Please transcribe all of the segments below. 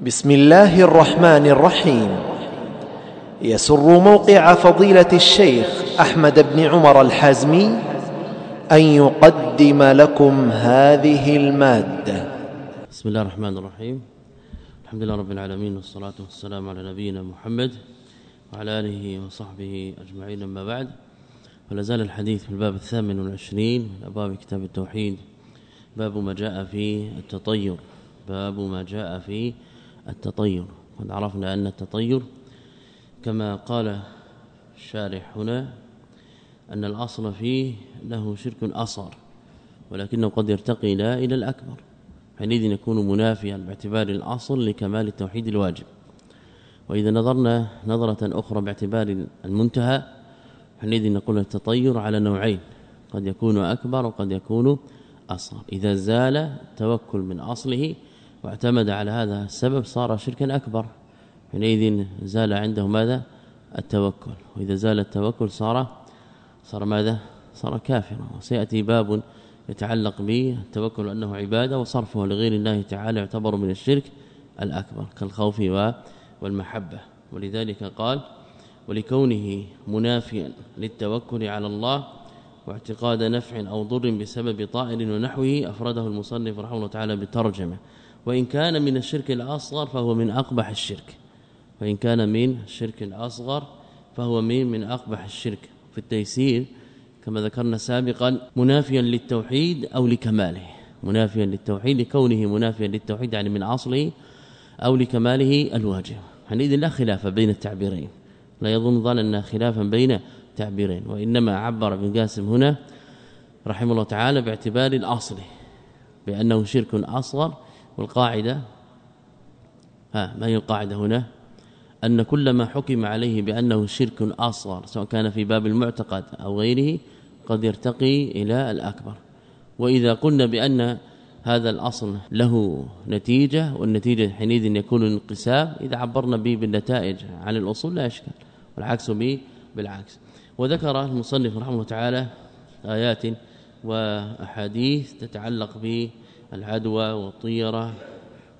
بسم الله الرحمن الرحيم. يسر موقع فضيلة الشيخ أحمد بن عمر الحازمي أن يقدم لكم هذه المادة. بسم الله الرحمن الرحيم. الحمد لله رب العالمين والصلاة والسلام على نبينا محمد وعلى آله وصحبه أجمعين. أما بعد فلا زال الحديث في الباب الثامن والعشرين من أبواب كتاب التوحيد. باب ما جاء في التطير. باب ما جاء في التطير. قد عرفنا أن التطير كما قال الشارح هنا أن الأصل فيه له شرك أصغر ولكنه قد يرتقي إلى إلى الأكبر حينئذ يكون منافيا باعتبار الأصل لكمال التوحيد الواجب. وإذا نظرنا نظرة أخرى باعتبار المنتهى حينئذ نقول التطير على نوعين قد يكون أكبر وقد يكون أصغر. إذا زال التوكل من أصله واعتمد على هذا السبب صار شركا أكبر. حينئذ زال عنده ماذا؟ التوكل. وإذا زال التوكل صار صار ماذا؟ صار كافرا. وسيأتي باب يتعلق به التوكل أنه عبادة وصرفه لغير الله تعالى يعتبر من الشرك الأكبر كالخوف والمحبة. ولذلك قال ولكونه منافيا للتوكل على الله واعتقاد نفع أو ضر بسبب طائر ونحوه أفرده المصنف رحمه الله تعالى بالترجمه وإن كان من الشرك الأصغر فهو من أقبح الشرك. وإن كان من الشرك الأصغر فهو من من أقبح الشرك. في التيسير كما ذكرنا سابقا منافيا للتوحيد أو لكماله. منافيا للتوحيد لكونه منافيا للتوحيد يعني من أصله أو لكماله الواجب حينئذ لا خلاف بين التعبيرين. لا يظن ظننا خلافا بين تعبيرين. وإنما عبر ابن قاسم هنا رحمه الله تعالى باعتبار الأصل بأنه شرك أصغر والقاعدة ها ما هي القاعدة هنا؟ أن كل ما حكم عليه بأنه شرك أصغر سواء كان في باب المعتقد أو غيره قد يرتقي إلى الأكبر. وإذا قلنا بأن هذا الأصل له نتيجة والنتيجة حينئذ يكون انقسام إذا عبرنا به بالنتائج عن الأصول لا إشكال والعكس به بالعكس. وذكر المصنف رحمه تعالى آيات وأحاديث تتعلق بالعدوى والطيرة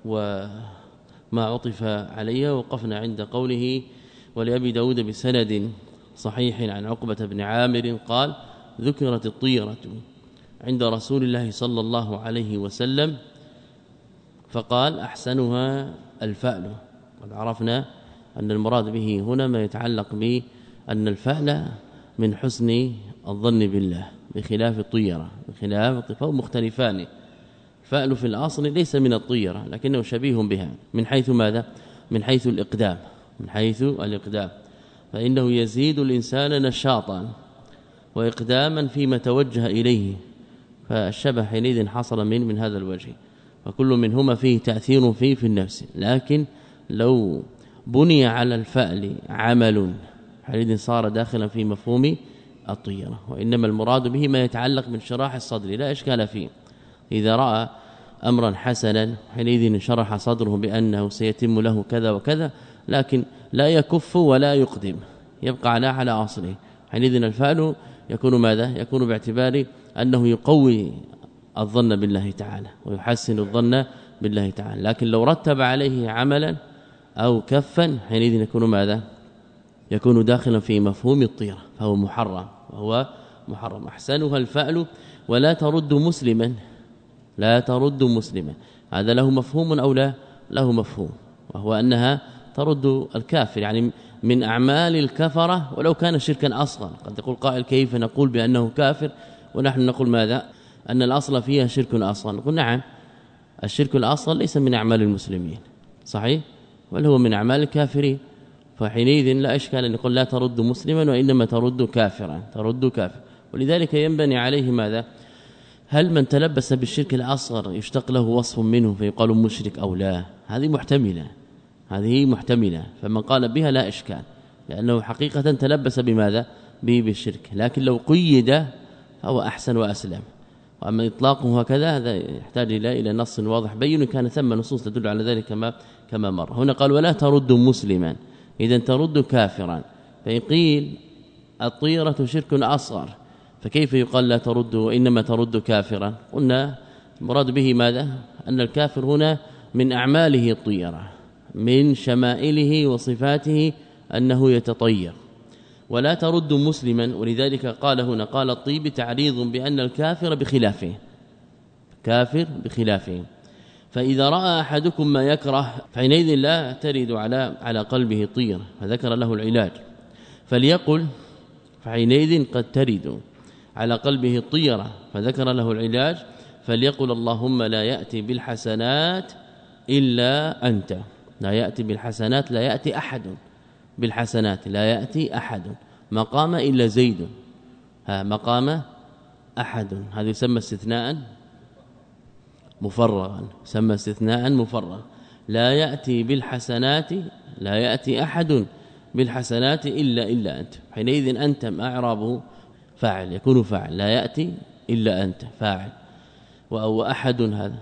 وما عطف عليها وقفنا عند قوله ولأبي داود بسند صحيح عن عقبة بن عامر قال ذكرت الطيرة عند رسول الله صلى الله عليه وسلم فقال أحسنها الفأل. قد عرفنا أن المراد به هنا ما يتعلق بأن الفأل من حسن الظن بالله بخلاف الطيرة بخلاف فهم مختلفان. فأل في الأصل ليس من الطيرة لكنه شبيه بها. من حيث ماذا؟ من حيث الإقدام. من حيث الإقدام. فإنه يزيد الإنسان نشاطا وإقداما فيما توجه إليه. فالشبه حينئذ حصل من من هذا الوجه. وكل منهما فيه تأثير فيه في النفس. لكن لو بني على الفأل عمل حينئذ صار داخلا في مفهوم الطيرة. وإنما المراد به ما يتعلق بانشراح الصدر لا إشكال فيه. إذا رأى أمرا حسنا حينئذ شرح صدره بأنه سيتم له كذا وكذا لكن لا يكف ولا يقدم يبقى على على أصله. حينئذ الفعل يكون ماذا؟ يكون باعتبار أنه يقوي الظن بالله تعالى ويحسن الظن بالله تعالى. لكن لو رتب عليه عملا أو كفا حينئذ يكون ماذا؟ يكون داخلا في مفهوم الطيرة فهو محرم وهو محرم. أحسنها الفعل ولا ترد مسلما لا ترد مسلما هذا له مفهوم أو لا؟ له مفهوم. وهو أنها ترد الكافر يعني من أعمال الكفرة ولو كان شركا اصغر قد يقول قائل كيف نقول بأنه كافر؟ ونحن نقول ماذا؟ أن الأصل فيها شرك اصغر نقول نعم الشرك الاصغر ليس من أعمال المسلمين. صحيح؟ بل هو من أعمال الكافرين. فحينئذ لا إشكال أن يقول لا ترد مسلما وإنما ترد كافرا. ترد كافر. ولذلك ينبني عليه ماذا؟ هل من تلبس بالشرك الأصغر يشتق له وصف منه فيقال مشرك أو لا؟ هذه محتملة. هذه محتملة. فمن قال بها لا إشكال. لأنه حقيقة تلبس بماذا؟ به بالشرك. لكن لو قيد فهو أحسن وأسلم. وأما إطلاقه هكذا هذا يحتاج إلى إلى نص واضح بين كان ثم نصوص تدل على ذلك كما كما مر. هنا قال ولا ترد مسلما. اذا ترد كافرا. فيقيل الطيرة شرك أصغر. فكيف يقال لا ترد وإنما ترد كافرا؟ قلنا المراد به ماذا؟ أن الكافر هنا من أعماله الطيرة من شمائله وصفاته أنه يتطير. ولا ترد مسلما ولذلك قال هنا قال الطيب تعريض بأن الكافر بخلافه. كافر بخلافه. فإذا رأى أحدكم ما يكره فحينئذ لا ترد على على قلبه طير فذكر له العلاج. فليقل فحينئذ قد ترد. على قلبه الطيرة فذكر له العلاج فليقل اللهم لا يأتي بالحسنات إلا أنت. لا يأتي بالحسنات لا يأتي أحد. بالحسنات لا يأتي أحد. مقام إلا زيد. ها مقام أحد. هذا يسمى استثناء مفرغا. يسمى استثناء مفرغا. لا يأتي بالحسنات لا يأتي أحد. بالحسنات إلا إلا أنت. حينئذ أنت أعرابه فاعل يكون فاعل لا يأتي إلا أنت فاعل. وأو أحد هذا.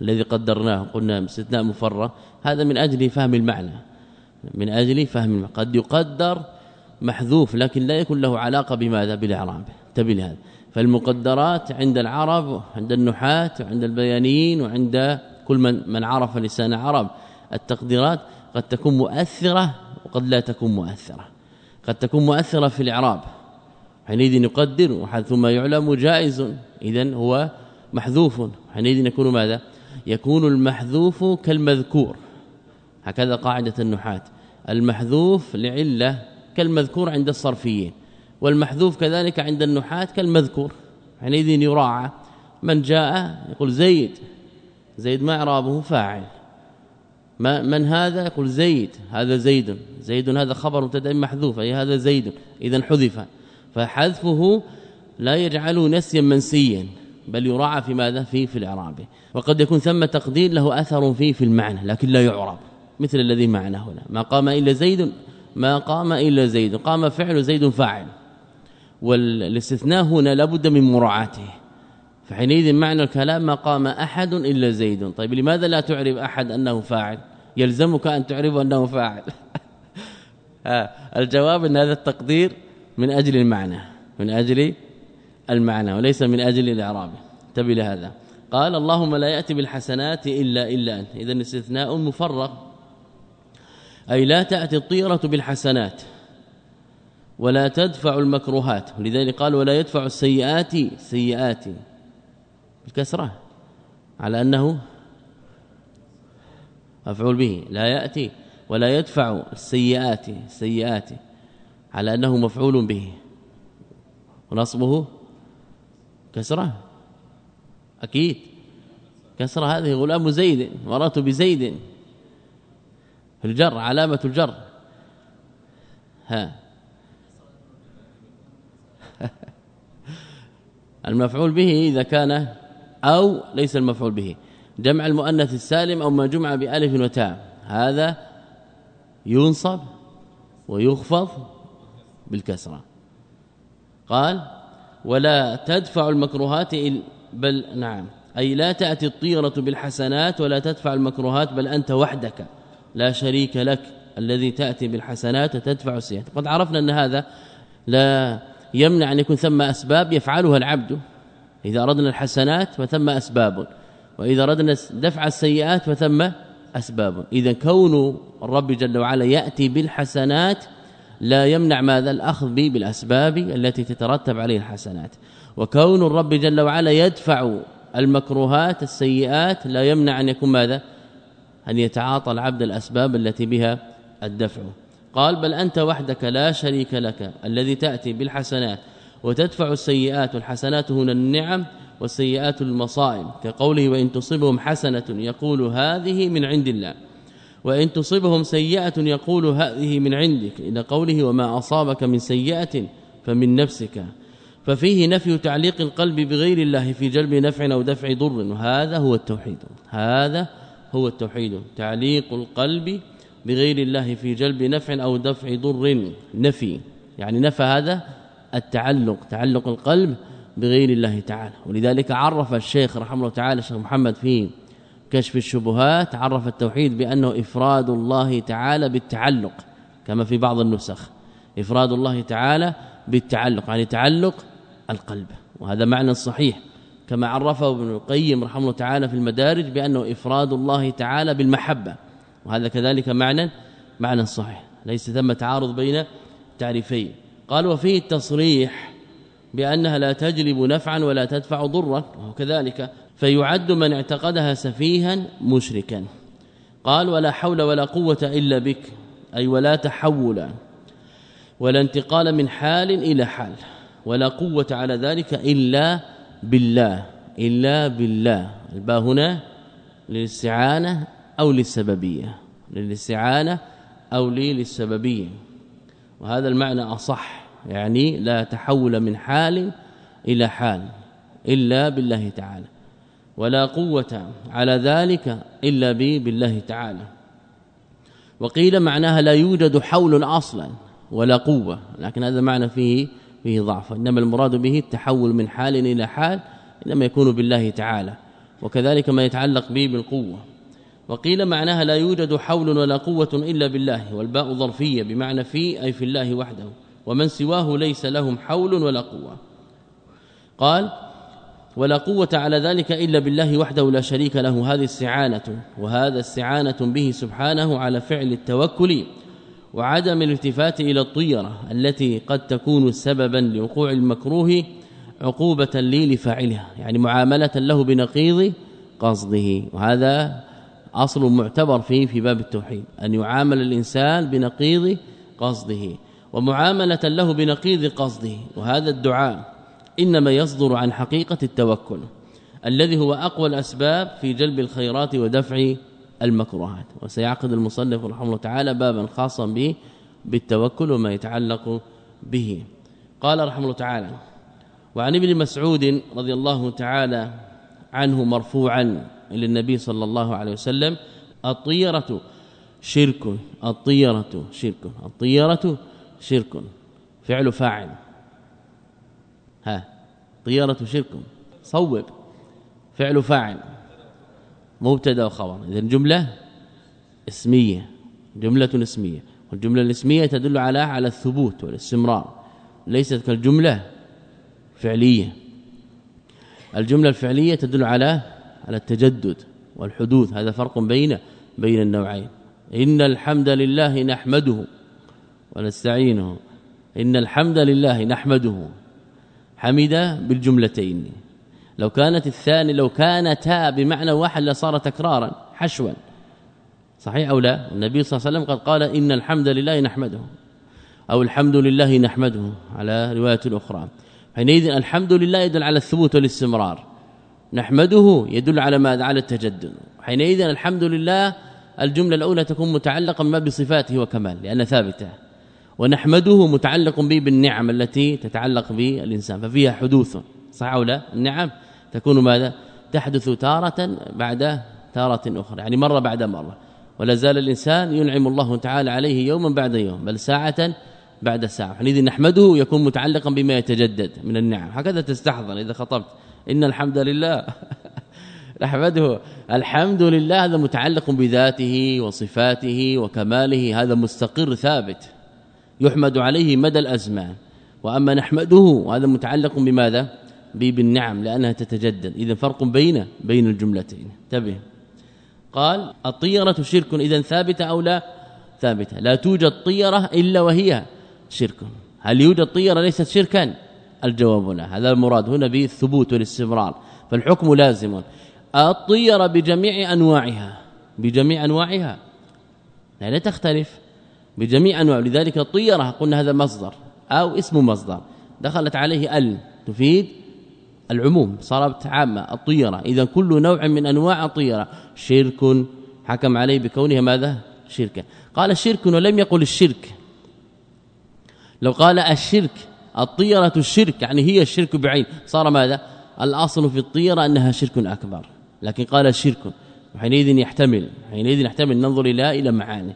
الذي قدرناه قلنا استثناء مفرغ هذا من أجل فهم المعنى. من أجل فهم المعنى. قد يقدر محذوف لكن لا يكون له علاقة بماذا؟ بالإعراب. انتبه لهذا. فالمقدرات عند العرب عند النحاة وعند البيانيين وعند كل من من عرف لسان عرب التقديرات قد تكون مؤثرة وقد لا تكون مؤثرة. قد تكون مؤثرة في الإعراب. حينئذ يقدر ما يعلم جائز. اذا هو محذوف. حينئذ يكون ماذا؟ يكون المحذوف كالمذكور. هكذا قاعدة النحاة. المحذوف لعلة كالمذكور عند الصرفيين والمحذوف كذلك عند النحاة كالمذكور. حينئذ يراعى. من جاء يقول زيد زيد ما إعرابه؟ فاعل. ما من هذا؟ يقول زيد. هذا زيد. زيد هذا خبر مبتدأ محذوف. أي هذا زيد. اذا حذف. فحذفه لا يجعله نسيا منسيا بل يراعى في ماذا؟ في في الإعراب. وقد يكون ثم تقدير له أثر فيه في المعنى لكن لا يعرب. مثل الذي معنا هنا. ما قام إلا زيد ما قام إلا زيد. قام فعل زيد فاعل. والاستثناء هنا لابد من مراعاته. فحينئذ معنى الكلام ما قام أحد إلا زيد. طيب لماذا لا تعرف أحد أنه فاعل؟ يلزمك أن تعرف أنه فاعل. الجواب أن هذا التقدير من أجل المعنى من أجل المعنى وليس من أجل الإعراب. انتبه لهذا. قال اللهم لا يأتي بالحسنات إلا إلا أنت. اذا استثناء مفرغ. أي لا تأتي الطيرة بالحسنات ولا تدفع المكروهات. ولذلك قال ولا يدفع السيئات سيئات. الكسرة على أنه مفعول به. لا يأتي ولا يدفع السيئات سيئات على أنه مفعول به. ونصبه كسرة. أكيد. كسرة هذه غلام زيد مرات بزيد. الجر علامة الجر. ها. المفعول به إذا كان أو ليس المفعول به. جمع المؤنث السالم أو ما جمع بألف وتاء. هذا ينصب ويخفض بالكسرة. قال ولا تدفع المكروهات بل نعم. أي لا تأتي الطيرة بالحسنات ولا تدفع المكروهات بل أنت وحدك. لا شريك لك الذي تأتي بالحسنات وتدفع السيئات. قد عرفنا أن هذا لا يمنع أن يكون ثم أسباب يفعلها العبد. إذا أردنا الحسنات فثم أسباب وإذا أردنا دفع السيئات فثم أسباب. إذا كون الرب جل وعلا يأتي بالحسنات لا يمنع ماذا؟ الأخذ بالأسباب التي تترتب عليه الحسنات. وكون الرب جل وعلا يدفع المكروهات السيئات لا يمنع أن يكون ماذا؟ أن يتعاطى العبد الأسباب التي بها الدفع. قال بل أنت وحدك لا شريك لك الذي تأتي بالحسنات وتدفع السيئات والحسنات هنا النعم والسيئات المصائب. كقوله وإن تصبهم حسنة يقول هذه من عند الله. وإن تصبهم سيئة يقول هذه من عندك. إلى قوله وما أصابك من سيئة فمن نفسك. ففيه نفي تعليق القلب بغير الله في جلب نفع أو دفع ضر. وهذا هو التوحيد. هذا هو التوحيد. تعليق القلب بغير الله في جلب نفع أو دفع ضر. نفي. يعني نفى هذا التعلق تعلق القلب بغير الله تعالى. ولذلك عرف الشيخ رحمه الله تعالى الشيخ محمد في كشف الشبهات عرف التوحيد بأنه إفراد الله تعالى بالتعلق كما في بعض النسخ. إفراد الله تعالى بالتعلق يعني تعلق القلب. وهذا معنى صحيح كما عرفه ابن القيم رحمه الله تعالى في المدارج بأنه إفراد الله تعالى بالمحبة. وهذا كذلك معنى معنى صحيح. ليس ثم تعارض بين تعريفين. قال وفيه التصريح بأنها لا تجلب نفعا ولا تدفع ضرا وكذلك فيعد من اعتقدها سفيها مشركا. قال ولا حول ولا قوة إلا بك أي ولا تحول ولا انتقال من حال إلى حال ولا قوة على ذلك إلا بالله إلا بالله. الباء هنا للاستعانة أو للسببية للاستعانة أو للسببية. وهذا المعنى أصح يعني لا تحول من حال إلى حال إلا بالله تعالى ولا قوة على ذلك إلا بالله تعالى. وقيل معناها لا يوجد حول أصلا ولا قوة لكن هذا معنى فيه فيه ضعف. إنما المراد به التحول من حال إلى حال إنما يكون بالله تعالى وكذلك ما يتعلق به بالقوة. وقيل معناها لا يوجد حول ولا قوة إلا بالله والباء ظرفية بمعنى في أي في الله وحده ومن سواه ليس لهم حول ولا قوة. قال ولا قوة على ذلك إلا بالله وحده لا شريك له هذه استعانة وهذا استعانة به سبحانه على فعل التوكل وعدم الالتفات إلى الطيرة التي قد تكون سببا لوقوع المكروه عقوبة لي لفاعلها يعني معاملة له بنقيض قصده. وهذا أصل معتبر فيه في باب التوحيد أن يعامل الإنسان بنقيض قصده ومعاملة له بنقيض قصده وهذا الدعاء إنما يصدر عن حقيقة التوكل الذي هو أقوى الأسباب في جلب الخيرات ودفع المكروهات. وسيعقد المصنف رحمه الله تعالى بابا خاصا به بالتوكل وما يتعلق به. قال رحمه الله تعالى وعن ابن مسعود رضي الله تعالى عنه مرفوعا إلى النبي صلى الله عليه وسلم الطيرة شرك الطيرة شرك الطيرة شرك فعل فاعل. ها طياره شرك صوب فعل فاعل مبتدا وخبر. اذا جملة اسمية جملة اسمية. والجملة الاسمية تدل على على الثبوت والاستمرار. ليست كالجملة فعلية. الجملة الفعلية تدل على على التجدد والحدوث هذا فرق بين بين النوعين. إن الحمد لله نحمده ونستعينه. إن الحمد لله نحمده. حمد بالجملتين. لو كانت الثاني لو كانتا بمعنى واحد لصار تكرارا حشوا. صحيح أو لا؟ النبي صلى الله عليه وسلم قد قال إن الحمد لله نحمده أو الحمد لله نحمده على رواية أخرى. حينئذ الحمد لله يدل على الثبوت والاستمرار. نحمده يدل على ماذا على التجدد حينئذ الحمد لله الجملة الأولى تكون متعلقا ما بصفاته وكمال لأن ثابتة. ونحمده متعلق به بالنعم التي تتعلق بالإنسان ففيها حدوث. صح أو لا؟ النعم تكون ماذا؟ تحدث تارة بعد تارة أخرى يعني مرة بعد مرة. ولا زال الإنسان ينعم الله تعالى عليه يوما بعد يوم بل ساعة بعد ساعة. حينئذ نحمده يكون متعلقا بما يتجدد من النعم. هكذا تستحضر إذا خطبت. إن الحمد لله. نحمده. الحمد لله هذا متعلق بذاته وصفاته وكماله هذا مستقر ثابت. يحمد عليه مدى الأزمان. وأما نحمده وهذا متعلق بماذا؟ بالنعم لأنها تتجدد. اذا فرق بين بين الجملتين. انتبه. قال الطيرة شرك اذا ثابتة أو لا؟ ثابتة. لا توجد طيرة إلا وهي شرك. هل يوجد طيرة ليست شركا؟ الجواب لا هذا المراد هنا به الثبوت والاستمرار. فالحكم لازم. الطيره بجميع أنواعها. بجميع أنواعها. لا تختلف. بجميع أنواع. لذلك الطيره قلنا هذا مصدر أو اسم مصدر. دخلت عليه ال. تفيد العموم. صارت عامة. الطيرة. إذا كل نوع من أنواع الطيرة. شرك. حكم عليه بكونها ماذا؟ شركا قال الشرك ولم يقل الشرك. لو قال الشرك الطيرة الشرك يعني هي الشرك بعين. صار ماذا؟ الأصل في الطيرة أنها شرك أكبر. لكن قال الشرك وحينئذ يحتمل حينئذ يحتمل. ننظر إلى إلى معاني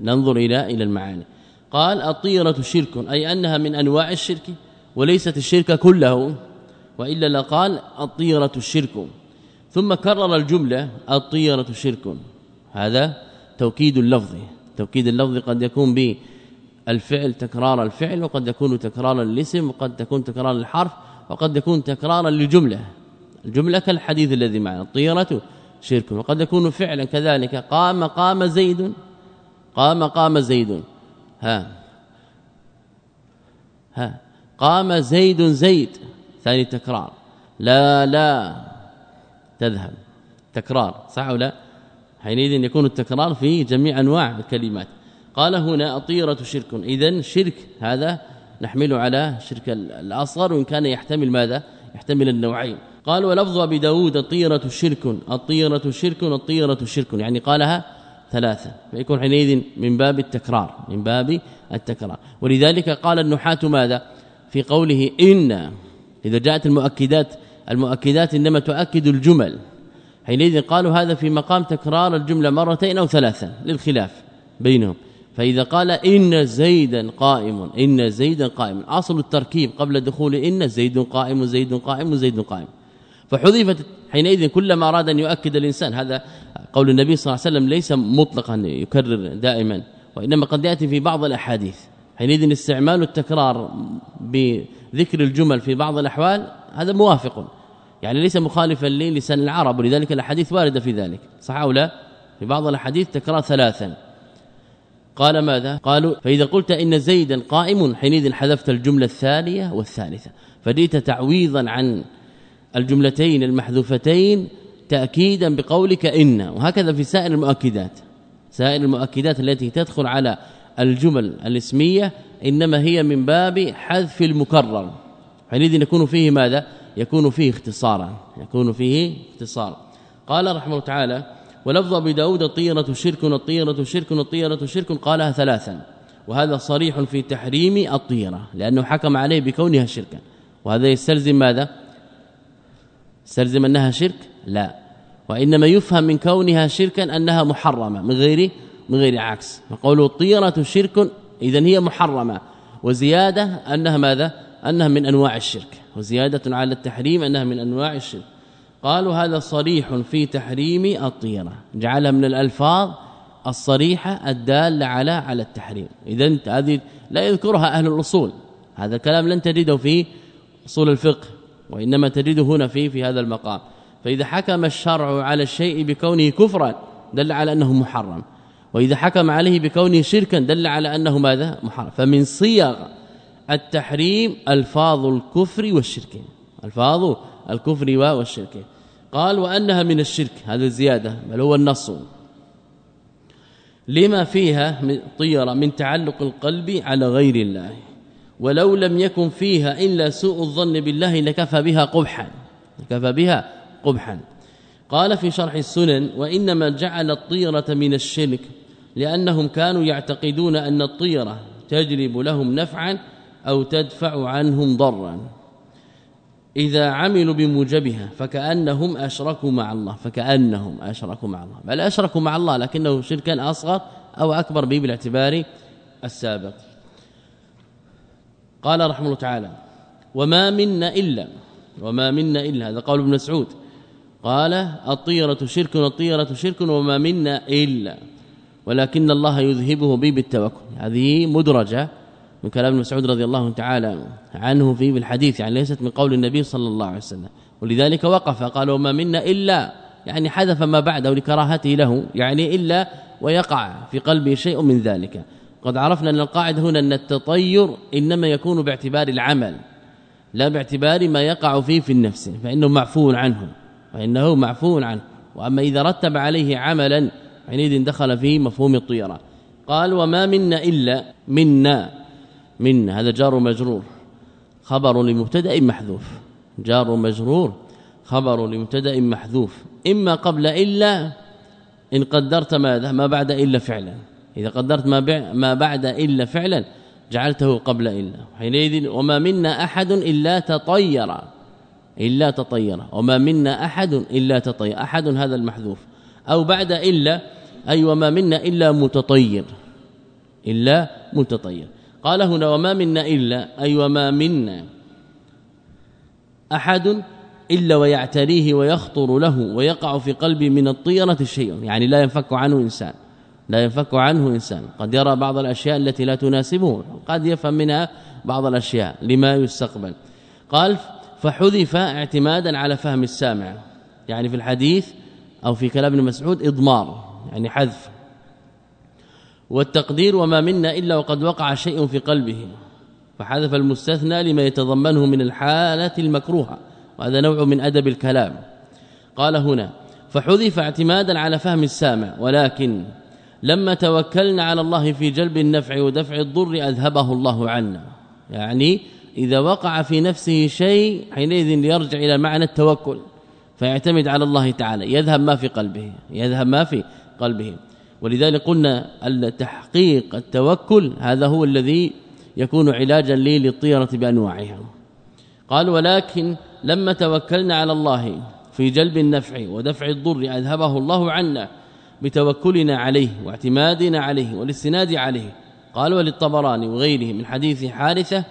ننظر إلى إلى المعاني. قال الطيرة شرك أي أنها من أنواع الشرك وليست الشرك كله. وإلا لقال الطيرة الشرك. ثم كرر الجملة الطيرة شرك. هذا توكيد اللفظ. توكيد اللفظ قد يكون به الفعل تكرار الفعل وقد يكون تكرارا للاسم وقد تكون تكرارا للحرف وقد يكون تكرارا للجمله الجملة كالحديث الذي معنا الطيرة شرك. وقد يكون فعلا كذلك قام قام زيد قام قام زيد. ها. ها. قام زيد زيد. ثاني تكرار. لا لا. تذهب. تكرار. صح ولا لا؟ حينئذ يكون التكرار في جميع أنواع الكلمات. قال هنا أطيرة شرك. اذا شرك هذا نحمله على شرك الأصغر وإن كان يحتمل ماذا؟ يحتمل النوعين. قال ولفظ أبي داود الطيره شرك الطيره شرك الطيره شرك. يعني قالها ثلاثة فيكون حينئذ من باب التكرار من باب التكرار. ولذلك قال النحاة ماذا؟ في قوله إن إذا جاءت المؤكدات المؤكدات إنما تؤكد الجمل. حينئذ قالوا هذا في مقام تكرار الجملة مرتين أو ثلاثا للخلاف بينهم. فإذا قال إن زيدا قائم إن زيدا قائم. أصل التركيب قبل دخول إن زيد قائم زيد قائم زيد قائم. فحذفت حينئذ كلما أراد أن يؤكد الإنسان. هذا قول النبي صلى الله عليه وسلم ليس مطلقا يكرر دائما. وإنما قد يأتي في بعض الأحاديث. حينئذ استعمال التكرار بذكر الجمل في بعض الأحوال هذا موافق. يعني ليس مخالفا للسان العرب ولذلك الأحاديث واردة في ذلك. صح أو لا؟ في بعض الأحاديث تكرار ثلاثا. قال ماذا؟ قالوا فإذا قلت إن زيدا قائم حينئذ حذفت الجملة الثانية والثالثة. فديت تعويضا عن الجملتين المحذوفتين تاكيدا بقولك إن. وهكذا في سائر المؤكدات. سائر المؤكدات التي تدخل على الجمل الاسمية إنما هي من باب حذف المكرر. حينئذ يكون فيه ماذا؟ يكون فيه اختصارا. يكون فيه اختصار قال رحمه الله تعالى ولفظ أبي داود الطيره شرك الطيره شرك الطيره شرك قالها ثلاثا. وهذا صريح في تحريم الطيرة لأنه حكم عليه بكونها شركا. وهذا يستلزم ماذا؟ يستلزم أنها شرك؟ لا. وإنما يفهم من كونها شركا أنها محرمة من غير من غير عكس. فقوله الطيره شرك اذا هي محرمة. وزيادة أنها ماذا؟ أنها من أنواع الشرك. وزيادة على التحريم أنها من أنواع الشرك. قالوا هذا صريح في تحريم الطيرة. جعلها من الألفاظ الصريحة الدالة على على التحريم. إذا هذه لا يذكرها أهل الأصول. هذا الكلام لن تجده في أصول الفقه وإنما تجده هنا في في هذا المقام. فإذا حكم الشرع على الشيء بكونه كفرا دل على أنه محرم. وإذا حكم عليه بكونه شركا دل على أنه ماذا؟ محرم. فمن صيغ التحريم ألفاظ الكفر والشرك. ألفاظ الكفر والشرك. قال وأنها من الشرك هذا زيادة بل هو النص. لما فيها من طيرة من تعلق القلب على غير الله. ولو لم يكن فيها إلا سوء الظن بالله لكفى بها قبحا. لكفى بها قبحا. قال في شرح السنن وإنما جعل الطيرة من الشرك لأنهم كانوا يعتقدون أن الطيرة تجلب لهم نفعا أو تدفع عنهم ضرا. إذا عملوا بموجبها فكأنهم أشركوا مع الله فكأنهم أشركوا مع الله. بل أشركوا مع الله لكنه شركا أصغر أو أكبر به بالاعتبار السابق. قال رحمه الله تعالى وما منا الا وما منا إلا هذا قول ابن مسعود. قال الطيرة شرك والطيره شرك وما منا إلا ولكن الله يذهبه به بالتوكل. هذه مدرجة من كلام مسعود رضي الله تعالى عنه في الحديث يعني ليست من قول النبي صلى الله عليه وسلم. ولذلك وقف قال وما منا إلا يعني حذف ما بعده لكراهته له يعني إلا ويقع في قلبه شيء من ذلك. قد عرفنا أن القاعدة هنا أن التطير إنما يكون باعتبار العمل لا باعتبار ما يقع فيه في النفس فإنه معفو عنه فإنه معفو عنه. وأما إذا رتب عليه عملا حينئذ دخل فيه مفهوم الطيرة. قال وما منا إلا منا منا هذا جار مجرور خبر لمبتدأ محذوف. جار مجرور خبر لمبتدأ محذوف. إما قبل إلا إن قدرت ماذا؟ ما بعد إلا فعلا. إذا قدرت ما ما بعد إلا فعلا جعلته قبل إلا. حينئذ وما منا أحد إلا تطير. إلا تطير. وما منا أحد إلا تطير. أحد هذا المحذوف. أو بعد إلا أي وما منا إلا متطير. إلا متطير. قال هنا وما منا إلا أي وما منا أحد إلا ويعتريه ويخطر له ويقع في قلبه من الطيرة شيء. يعني لا ينفك عنه إنسان لا ينفك عنه إنسان. قد يرى بعض الأشياء التي لا تناسبه قد يفهم منها بعض الأشياء لما يستقبل. قال فحذف اعتمادا على فهم السامع. يعني في الحديث أو في كلام ابن مسعود إضمار يعني حذف. والتقدير وما منا إلا وقد وقع شيء في قلبه فحذف المستثنى لما يتضمنه من الحالة المكروهة وهذا نوع من أدب الكلام. قال هنا فحذف اعتمادا على فهم السامع ولكن لما توكلنا على الله في جلب النفع ودفع الضر أذهبه الله عنا. يعني إذا وقع في نفسه شيء حينئذ يرجع إلى معنى التوكل فيعتمد على الله تعالى يذهب ما في قلبه يذهب ما في قلبه. ولذلك قلنا التحقيق التوكل هذا هو الذي يكون علاجا لي للطيرة بأنواعها. قال ولكن لما توكلنا على الله في جلب النفع ودفع الضر أذهبه الله عنا بتوكلنا عليه واعتمادنا عليه والاستناد عليه. قال وللطبراني وغيره من حديث حارثة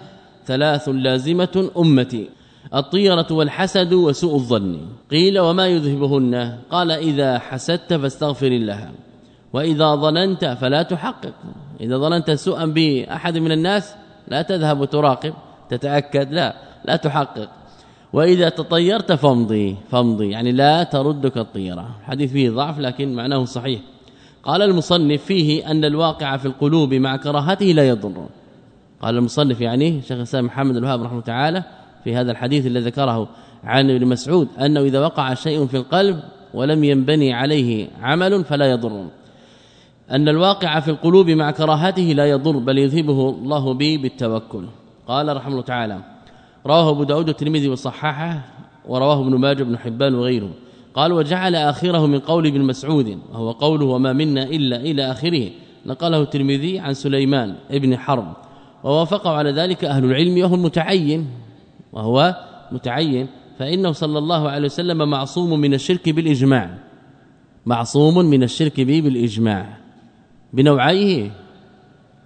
ثلاث لازمة أمتي الطيرة والحسد وسوء الظن. قيل وما يذهبهن؟ قال إذا حسدت فاستغفر الله. وإذا ظننت فلا تحقق. إذا ظننت سوءا بأحد من الناس لا تذهب وتراقب تتأكد لا لا تحقق. وإذا تطيرت فامضي فامضي يعني لا تردك الطيرة. الحديث فيه ضعف لكن معناه صحيح. قال المصنف فيه أن الواقع في القلوب مع كراهته لا يضر. قال المصنف يعني شيخ الإسلام محمد الوهاب رحمه تعالى في هذا الحديث الذي ذكره عن ابن مسعود أنه إذا وقع شيء في القلب ولم ينبني عليه عمل فلا يضر. أن الواقع في القلوب مع كراهته لا يضر بل يذهبه الله به بالتوكل. قال رحمه الله تعالى رواه أبو داود الترمذي وصححه ورواه ابن ماجه بن حبان وغيره. قال وجعل آخره من قول ابن مسعود وهو قوله وما منا إلا إلى آخره نقله الترمذي عن سليمان ابن حرب ووافقه على ذلك أهل العلم وهو المتعين وهو متعين. فإنه صلى الله عليه وسلم معصوم من الشرك بالإجماع. معصوم من الشرك به بالإجماع. بنوعيه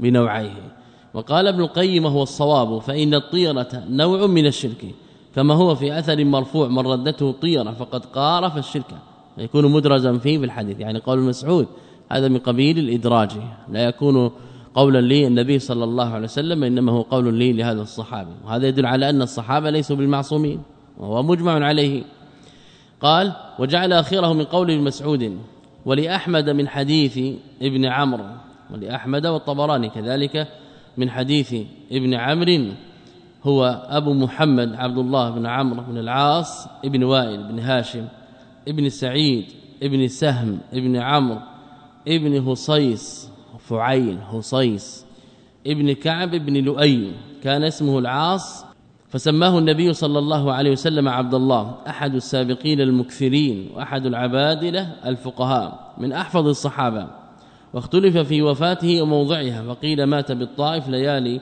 بنوعيه. وقال ابن القيم وهو الصواب فإن الطيرة نوع من الشرك كما هو في أثر مرفوع من ردته طيرة فقد قارف الشرك. يكون مدرجا فيه بالحديث يعني قول مسعود هذا من قبيل الإدراج. لا يكون قولا لي النبي صلى الله عليه وسلم انما هو قول لي لهذا الصحابي. وهذا يدل على أن الصحابة ليسوا بالمعصومين وهو مجمع عليه. قال وجعل آخره من قول مسعود. ولأحمد من حديث ابن عمرو ولأحمد والطبراني كذلك من حديث ابن عمرو هو أبو محمد عبد الله بن عمرو بن العاص ابن وائل بن هاشم ابن سعيد ابن سهم ابن عمرو ابن هصيص فعيل هصيص ابن كعب بن لؤي كان اسمه العاص فسماه النبي صلى الله عليه وسلم عبد الله أحد السابقين المكثرين وأحد العبادلة الفقهاء من أحفظ الصحابة. واختلف في وفاته وموضعها فقيل مات بالطائف ليالي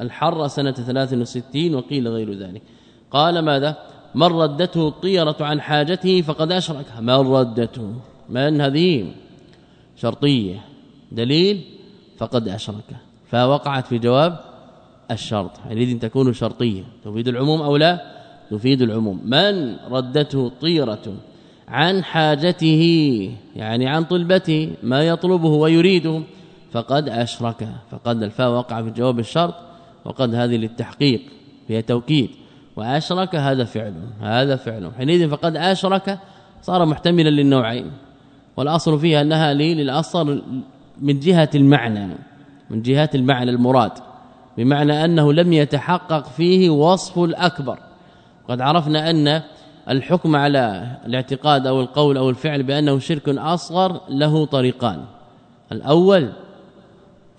الحر سنة 63 وقيل غير ذلك. قال ماذا؟ من ردته الطيرة عن حاجته فقد اشرك من ردته؟ من هذه؟ شرطية. دليل؟ فقد اشرك فوقعت في جواب؟ الشرط حينئذ تكون شرطية تفيد العموم أو لا؟ تفيد العموم. من ردته طيرة عن حاجته يعني عن طلبته ما يطلبه ويريده فقد أشرك فقد الفاء وقع في جواب الشرط وقد هذه للتحقيق فيها توكيد. وأشرك هذا فعل هذا فعل. حينئذ فقد أشرك صار محتملا للنوعين. والأصل فيها أنها لي للأصل من جهة المعنى من جهة المعنى المراد. بمعنى أنه لم يتحقق فيه وصف الأكبر. قد عرفنا أن الحكم على الاعتقاد أو القول أو الفعل بأنه شرك أصغر له طريقان. الأول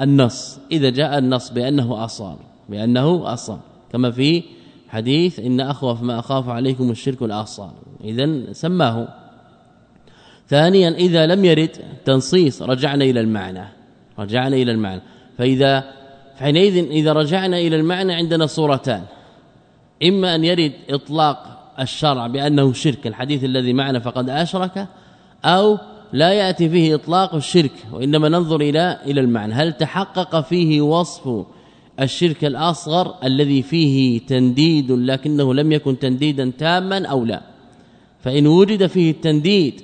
النص إذا جاء النص بأنه أصغر بأنه أصغر. كما في حديث إن أخوف ما أخاف عليكم الشرك الأصغر. اذا سماه. ثانيا إذا لم يرد تنصيص رجعنا إلى المعنى رجعنا إلى المعنى. فإذا حينئذ إذا رجعنا إلى المعنى عندنا صورتان. إما أن يرد إطلاق الشرع بأنه شرك الحديث الذي معنا فقد أشرك أو لا يأتي فيه إطلاق الشرك وإنما ننظر إلى إلى المعنى. هل تحقق فيه وصف الشرك الأصغر الذي فيه تنديد لكنه لم يكن تنديدا تاما أو لا؟ فإن وجد فيه التنديد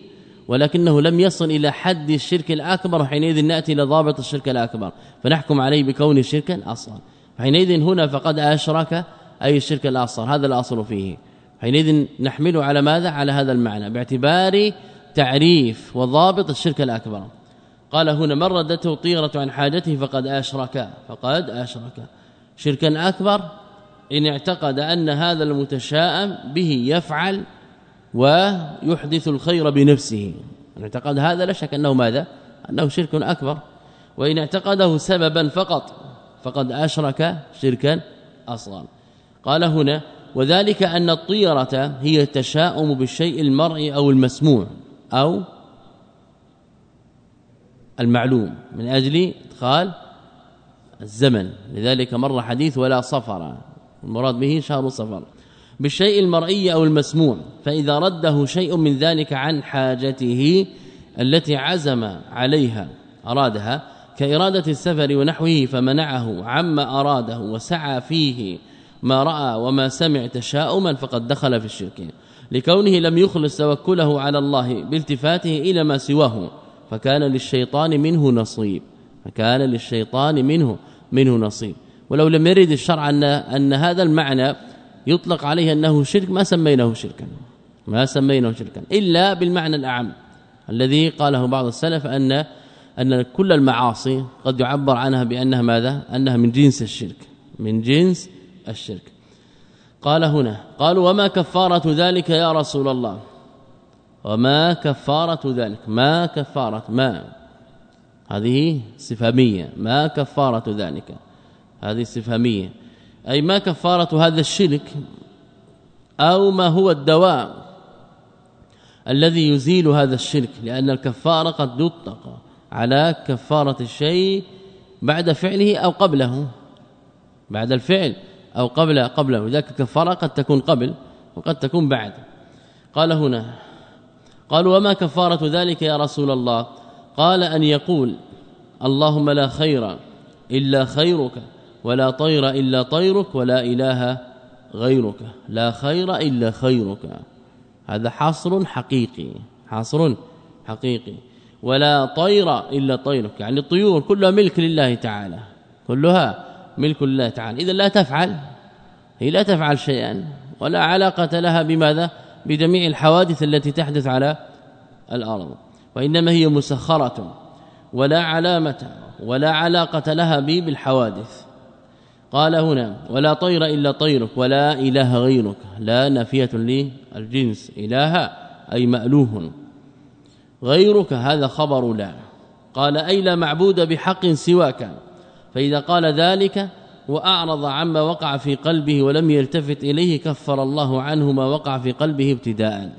ولكنه لم يصل إلى حد الشرك الأكبر حينئذ نأتي إلى ضابط الشرك الأكبر. فنحكم عليه بكونه شركا أصغر حينئذ هنا فقد أشرك أي الشرك الأصغر. هذا الأصل فيه. حينئذ نحمله على ماذا؟ على هذا المعنى باعتبار تعريف وضابط الشرك الأكبر. قال هنا من ردته طيرة عن حاجته فقد أشرك. فقد أشرك. شركا أكبر إن اعتقد أن هذا المتشائم به يفعل ويحدث الخير بنفسه. إن اعتقد هذا لا شك أنه ماذا؟ أنه شرك أكبر. وإن اعتقده سببا فقط فقد أشرك شركا أصغر. قال هنا وذلك أن الطيرة هي التشاؤم بالشيء المرئي أو المسموع أو المعلوم. من أجل إدخال الزمن. لذلك مر حديث ولا صفر. المراد به شهر صفر. بالشيء المرئي أو المسموع فإذا رده شيء من ذلك عن حاجته التي عزم عليها أرادها كإرادة السفر ونحوه فمنعه عما أراده وسعى فيه ما رأى وما سمع تشاؤما فقد دخل في الشرك. لكونه لم يخلص توكله على الله بالتفاته إلى ما سواه فكان للشيطان منه نصيب. فكان للشيطان منه منه نصيب. ولو لم يرد الشرع أن أن هذا المعنى يطلق عليه أنه شرك ما سميناه شركا ما سميناه شركا إلا بالمعنى الأعم الذي قاله بعض السلف أن أن كل المعاصي قد يعبر عنها بأنها ماذا؟ أنها من جنس الشرك من جنس الشرك. قال هنا قالوا وما كفارة ذلك يا رسول الله؟ وما كفارة ذلك؟ ما كفارة ما؟ هذه استفهاميه ما كفارة ذلك؟ هذه استفهاميه أي ما كفارة هذا الشرك أو ما هو الدواء الذي يزيل هذا الشرك لأن الكفارة قد تطلق على كفارة الشيء بعد فعله أو قبله بعد الفعل أو قبل قبله. ذاك كفاره قد تكون قبل وقد تكون بعد. قال هنا قالوا وما كفارة ذلك يا رسول الله؟ قال أن يقول اللهم لا خير إلا خيرك. ولا طير إلا طيرك ولا إله غيرك. لا خير إلا خيرك. هذا حصر حقيقي حصر حقيقي. ولا طير إلا طيرك. يعني الطيور كلها ملك لله تعالى. كلها ملك لله تعالى. اذا لا تفعل. هي لا تفعل شيئا. ولا علاقة لها بماذا؟ بجميع الحوادث التي تحدث على الأرض. وإنما هي مسخرة. ولا علامة. ولا علاقة لها بالحوادث. قال هنا ولا طير إلا طيرك ولا إله غيرك لا نافية للجنس اله أي مألوه. غيرك هذا خبر لا. قال أي لا معبود بحق سواك. فإذا قال ذلك وأعرض عما وقع في قلبه ولم يلتفت إليه كفر الله عنه ما وقع في قلبه ابتداء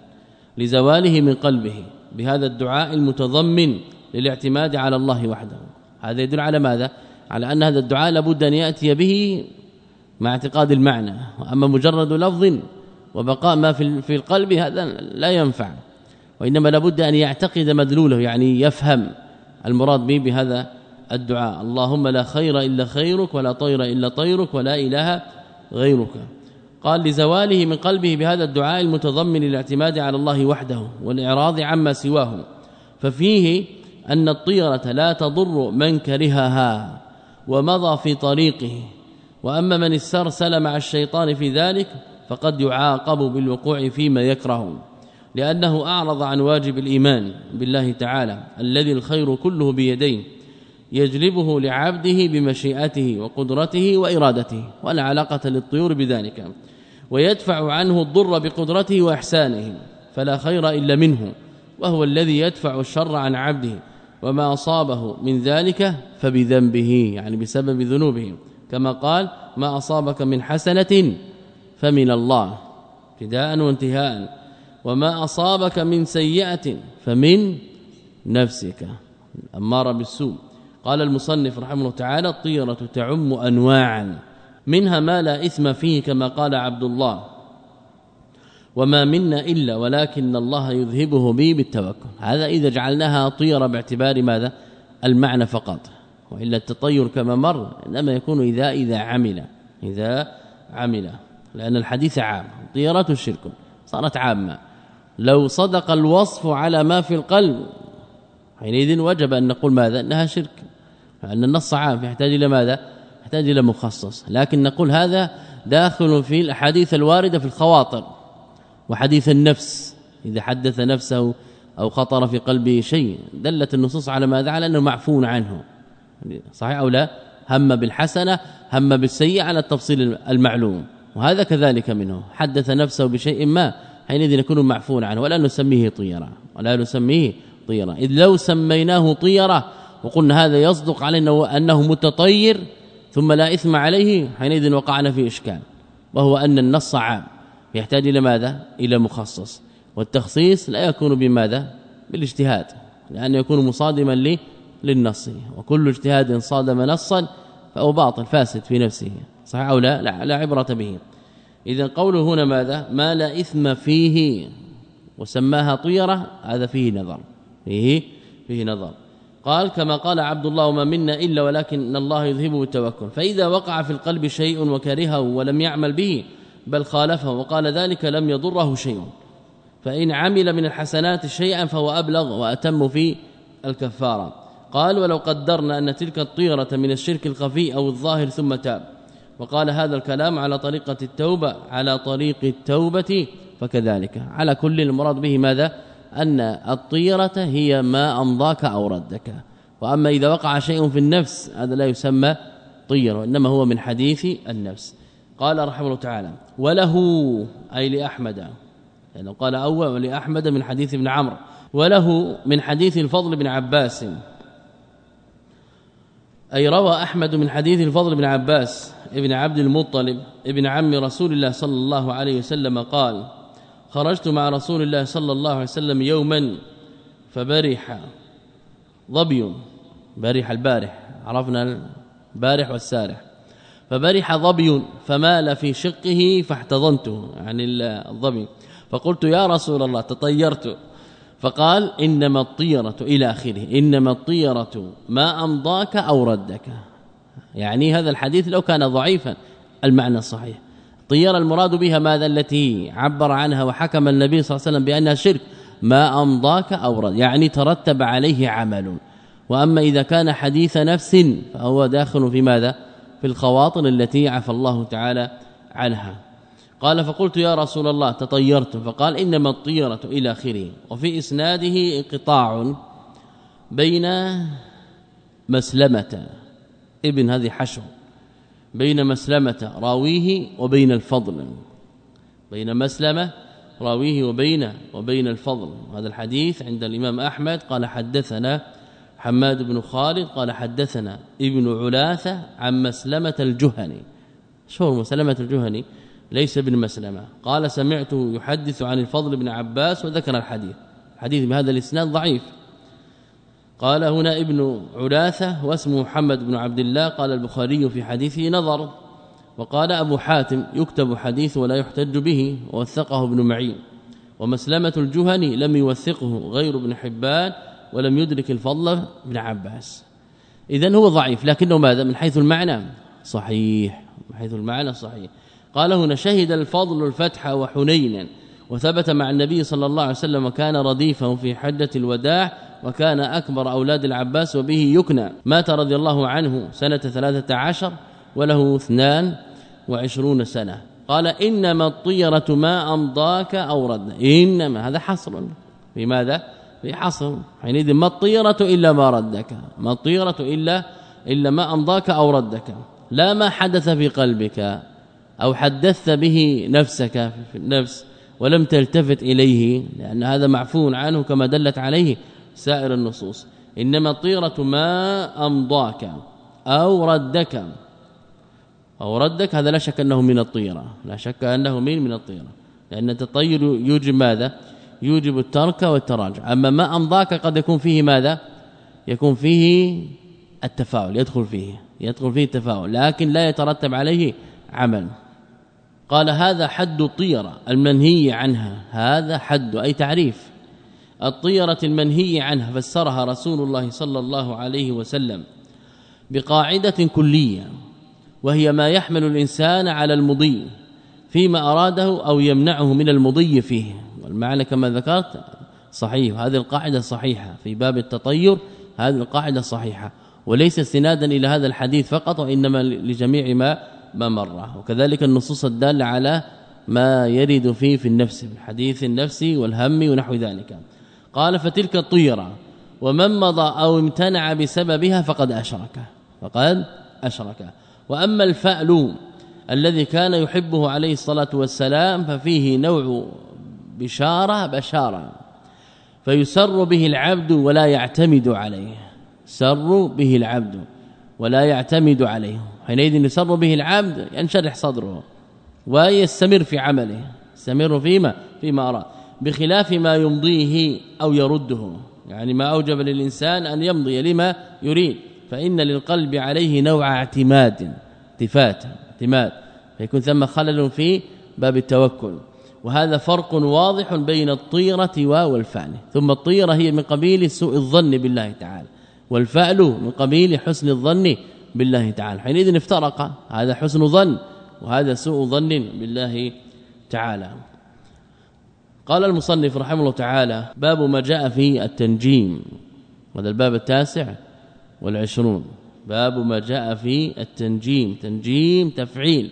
لزواله من قلبه. بهذا الدعاء المتضمن للاعتماد على الله وحده. هذا يدل على ماذا؟ على أن هذا الدعاء لابد أن يأتي به مع اعتقاد المعنى. اما مجرد لفظ وبقاء ما في القلب هذا لا ينفع. وإنما لابد أن يعتقد مدلوله يعني يفهم المراد به بهذا الدعاء. اللهم لا خير إلا خيرك ولا طير إلا طيرك ولا إله غيرك. قال لزواله من قلبه بهذا الدعاء المتضمن الاعتماد على الله وحده والإعراض عما سواه ففيه أن الطيرة لا تضر من كرهها. ومضى في طريقه. وأما من استرسل مع الشيطان في ذلك فقد يعاقب بالوقوع فيما يكره لأنه أعرض عن واجب الإيمان بالله تعالى الذي الخير كله بيديه يجلبه لعبده بمشيئته وقدرته وإرادته ولا علاقة للطيور بذلك ويدفع عنه الضر بقدرته وإحسانه فلا خير إلا منه وهو الذي يدفع الشر عن عبده وما أصابه من ذلك فبذنبه يعني بسبب ذنوبه كما قال ما أصابك من حسنة فمن الله. ابتداء وانتهاء. وما أصابك من سيئة فمن نفسك. أمارة بالسوء. قال المصنف رحمه الله تعالى الطيرة تعم انواعا منها ما لا إثم فيه كما قال عبد الله. وما منا إلا ولكن الله يذهبه به بالتوكل. هذا إذا جعلناها طيرة باعتبار ماذا؟ المعنى فقط. وإلا التطير كما مر إنما يكون إذا إذا عمل. إذا عمل. لأن الحديث عام. طيرة الشرك. صارت عامة. لو صدق الوصف على ما في القلب حينئذ وجب أن نقول ماذا؟ إنها شرك. فان النص عام. يحتاج إلى ماذا؟ يحتاج إلى مخصص. لكن نقول هذا داخل في الأحاديث الواردة في الخواطر. وحديث النفس إذا حدث نفسه أو خطر في قلبه شيء دلت النصوص على ماذا على أنه معفو عنه. صحيح أو لا؟ هم بالحسنة هم بالسيئة على التفصيل المعلوم. وهذا كذلك منه. حدث نفسه بشيء ما حينئذ يكون معفو عنه. ولا نسميه طيرا ولا نسميه طيرا إذ لو سميناه طيرة وقلنا هذا يصدق علينا أنه متطير ثم لا إثم عليه حينئذ وقعنا في إشكال. وهو أن النص عام. يحتاج إلى ماذا؟ إلى مخصص. والتخصيص لا يكون بماذا؟ بالاجتهاد لأنه يكون مصادما للنص. وكل اجتهاد صادم نصا فهو باطل فاسد في نفسه. صحيح أو لا؟ لا, لا عبرة به. اذا قوله هنا ماذا؟ ما لا إثم فيه. وسماها طيرة هذا فيه نظر. فيه فيه نظر. قال كما قال عبد الله وما منا إلا ولكن الله يذهبه بالتوكل فإذا وقع في القلب شيء وكرهه ولم يعمل به بل خالفه وقال ذلك لم يضره شيء. فإن عمل من الحسنات شيئا فهو أبلغ وأتم في الكفارة. قال ولو قدرنا أن تلك الطيرة من الشرك الخفي أو الظاهر ثم تاب وقال هذا الكلام على طريقة التوبة على طريق التوبة فكذلك. على كل المراد به ماذا؟ أن الطيرة هي ما أمضاك أو ردك. وأما إذا وقع شيء في النفس هذا لا يسمى طير وإنما هو من حديث النفس. قال رحمه الله تعالى وله أي لأحمد يعني قال أول ولأحمد من حديث ابن عمرو وله من حديث الفضل بن عباس. أي روى أحمد من حديث الفضل بن عباس ابن عبد المطلب ابن عم رسول الله صلى الله عليه وسلم قال خرجت مع رسول الله صلى الله عليه وسلم يوما فبرح ظبي برح البارح عرفنا البارح والسارح. فبرح ظبي فمال في شقه فاحتضنته يعني الظبي. فقلت يا رسول الله تطيرت. فقال إنما الطيرة إلى آخره. إنما الطيرة ما أمضاك أو ردك. يعني هذا الحديث لو كان ضعيفا المعنى الصحيح طيره المراد بها ماذا؟ التي عبر عنها وحكم النبي صلى الله عليه وسلم بأنها شرك. ما أمضاك أو رد يعني ترتب عليه عمل. وأما إذا كان حديث نفس فهو داخل في ماذا؟ في الخواطر التي عفى الله تعالى عنها. قال فقلت يا رسول الله تطيرت. فقال إنما الطيرة إلى آخره. وفي إسناده انقطاع بين مسلمة ابن هذه حشو بين مسلمة راويه وبين الفضل. بين مسلمة راويه وبين وبين الفضل. هذا الحديث عند الإمام أحمد. قال حدثنا حماد بن خالد قال حدثنا ابن علاثة عن مسلمة الجهني. شو مسلمة الجهني ليس ابن مسلمة. قال سمعته يحدث عن الفضل بن عباس وذكر الحديث. حديث بهذا الإسناد ضعيف. قال هنا ابن علاثة واسمه محمد بن عبد الله قال البخاري في حديثه نظر. وقال أبو حاتم يكتب حديث ولا يحتج به ووثقه ابن معين. ومسلمة الجهني لم يوثقه غير ابن حبان ولم يدرك الفضل بن عباس. اذا هو ضعيف لكنه ماذا؟ من حيث المعنى. صحيح من حيث المعنى صحيح. قال هنا شهد الفضل الفتح وحنينا. وثبت مع النبي صلى الله عليه وسلم وكان رديفه في حجة الوداع وكان أكبر أولاد العباس وبه يكنى. مات رضي الله عنه سنة 13 وله 22 سنة. قال إنما الطيرة ما أمضاك أو ردنا إنما هذا حصر. في ماذا في حصر حينئذ ما الطيرة إلا ما ردك ما الطيرة إلا إلا ما أمضاك أو ردك. لا ما حدث في قلبك أو حدثت به نفسك في النفس ولم تلتفت إليه لأن هذا معفو عنه كما دلت عليه سائر النصوص. إنما الطيرة ما أمضاك أو ردك. أو ردك هذا لا شك أنه من الطيرة لا شك أنه من من الطيرة. لأن التطير يوجب ماذا؟ يوجب الترك والتراجع. أما ما أمضاك قد يكون فيه ماذا؟ يكون فيه التفاعل يدخل فيه يدخل فيه التفاعل لكن لا يترتب عليه عمل. قال هذا حد الطيرة المنهي عنها هذا حد أي تعريف. الطيرة المنهي عنها فسرها رسول الله صلى الله عليه وسلم بقاعدة كلية وهي ما يحمل الإنسان على المضي فيما أراده أو يمنعه من المضي فيه. والمعنى كما ذكرت صحيح هذه القاعدة صحيحة في باب التطير هذه القاعدة صحيحة وليس استنادا إلى هذا الحديث فقط وإنما لجميع ما ما مر. وكذلك النصوص الدالة على ما يرد فيه في النفس من حديث النفس والهم ونحو ذلك. قال فتلك الطيرة ومن مضى أو امتنع بسببها فقد أشرك فقد أشرك. وأما الفأل الذي كان يحبه عليه الصلاة والسلام ففيه نوع بشارة بشارة فيسر به العبد ولا يعتمد عليه. سر به العبد ولا يعتمد عليه. حينئذ يسر به العبد ينشرح صدره ويستمر في عمله. يستمر فيما؟ فيما اراد بخلاف ما يمضيه أو يرده. يعني ما أوجب للإنسان أن يمضي لما يريد. فإن للقلب عليه نوع اعتماد التفات اعتماد. فيكون ثم خلل في باب التوكل. وهذا فرق واضح بين الطيرة والفعل. ثم الطيرة هي من قبيل سوء الظن بالله تعالى والفعل من قبيل حسن الظن بالله تعالى. حينئذ افترق هذا حسن ظن وهذا سوء ظن بالله تعالى. قال المصنف رحمه الله تعالى باب ما جاء في التنجيم هذا الباب التاسع والعشرون. باب ما جاء في التنجيم تنجيم تفعيل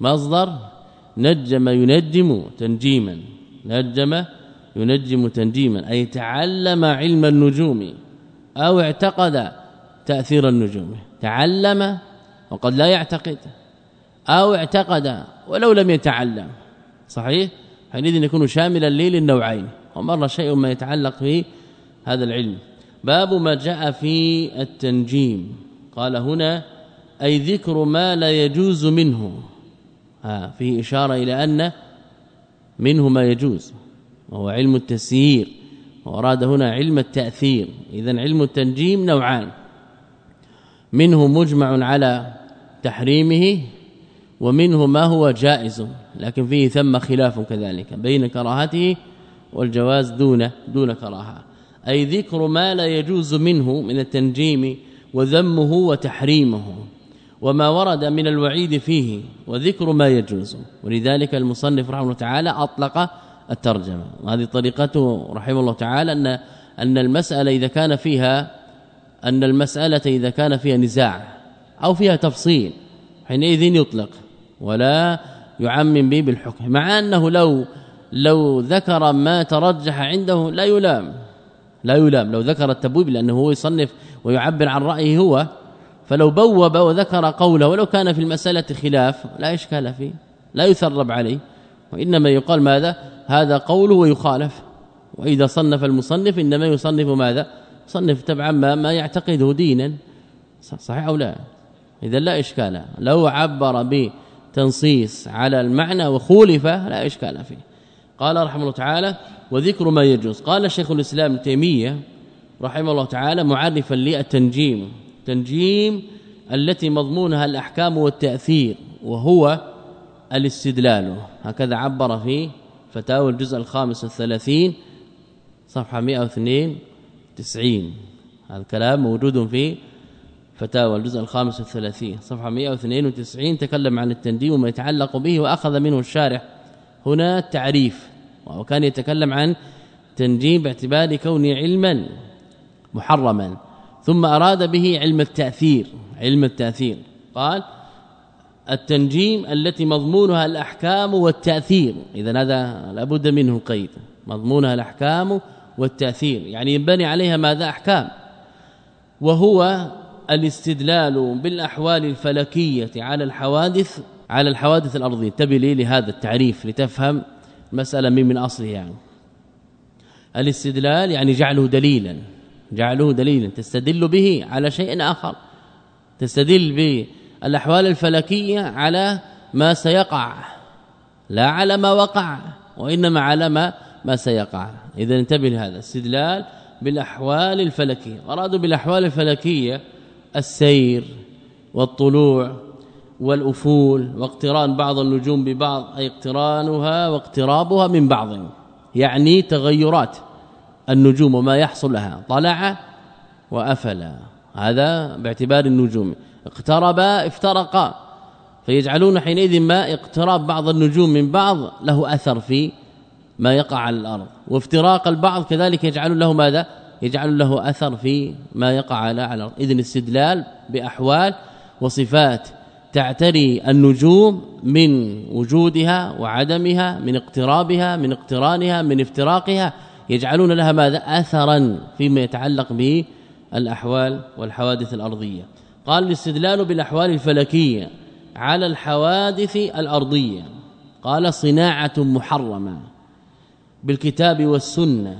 مصدر نجم ينجم تنجيما. نجم ينجم تنجيما. أي تعلم علم النجوم أو اعتقد تأثير النجوم. تعلم وقد لا يعتقد أو اعتقد ولو لم يتعلم. صحيح؟ حينئذ يكون شاملا لي للنوعين. ومر شيء ما يتعلق في هذا العلم. باب ما جاء في التنجيم. قال هنا أي ذكر ما لا يجوز منه. فيه إشارة إلى أن منه ما يجوز وهو علم التسيير واراد هنا علم التأثير. اذا علم التنجيم نوعان. منه مجمع على تحريمه ومنه ما هو جائز لكن فيه ثم خلاف كذلك بين كراهته والجواز دون دون كراهة. أي ذكر ما لا يجوز منه من التنجيم وذمه وتحريمه. وما ورد من الوعيد فيه وذكر ما يجوز. ولذلك المصنف رحمه الله تعالى أطلق الترجمة. وهذه طريقته رحمه الله تعالى ان أن المسألة إذا كان فيها أن المسألة إذا كان فيها نزاع أو فيها تفصيل حينئذ يطلق ولا يعمم به بالحكم. مع أنه لو لو ذكر ما ترجح عنده لا يلام. لا يلام. لو ذكر التبويب لأنه هو يصنف ويعبر عن رأيه هو فلو بوب وذكر قوله ولو كان في المسألة خلاف لا إشكال فيه لا يثرب عليه وإنما يقال ماذا؟ هذا قوله ويخالف. وإذا صنف المصنف إنما يصنف ماذا؟ صنف تبعا ما, ما يعتقده دينا. صحيح أو لا؟ إذا لا إشكال. لو عبر بتنصيص على المعنى وخولف لا إشكال فيه. قال رحمه الله تعالى وذكر ما يجوز. قال شيخ الإسلام تيمية رحمه الله تعالى معرفا للتنجيم. تنجيم التي مضمونها الأحكام والتأثير وهو الاستدلال. هكذا عبر في فتاوى الجزء الخامس والثلاثين صفحة 192 هذا الكلام موجود في فتاوى الجزء الخامس والثلاثين صفحة 192 تكلم عن التنديم وما يتعلق به وأخذ منه الشارح هنا التعريف وكان يتكلم عن تنجيم باعتبار كونه علما محرما. ثم أراد به علم التأثير علم التأثير. قال التنجيم التي مضمونها الأحكام والتأثير. اذا هذا لابد منه قيد مضمونها الأحكام والتأثير. يعني ينبني عليها ماذا؟ أحكام. وهو الاستدلال بالأحوال الفلكية على الحوادث على الحوادث الأرضية. انتبه لي لهذا التعريف لتفهم مسألة من من أصله يعني. الاستدلال يعني جعله دليلا. جعله دليلا. تستدل به على شيء آخر. تستدل بالأحوال الفلكية على ما سيقع. لا على ما وقع وإنما على ما ما سيقع. اذا انتبه لهذا. استدلال بالأحوال الفلكية. أرادوا بالأحوال الفلكية السير والطلوع والأفول واقتران بعض النجوم ببعض أي اقترانها واقترابها من بعض يعني تغيرات. النجوم وما يحصل لها طلع وأفل. هذا باعتبار النجوم. اقترب افترق. فيجعلون حينئذ ما اقتراب بعض النجوم من بعض له أثر في ما يقع على الأرض. وافتراق البعض كذلك يجعلون له ماذا؟ يجعل له أثر في ما يقع على على إذن استدلال بأحوال وصفات تعتري النجوم من وجودها وعدمها من اقترابها من اقترانها من افتراقها. يجعلون لها ماذا؟ اثرا فيما يتعلق بالأحوال والحوادث الأرضية. قال الاستدلال بالأحوال الفلكية على الحوادث الأرضية. قال صناعة محرمة بالكتاب والسنة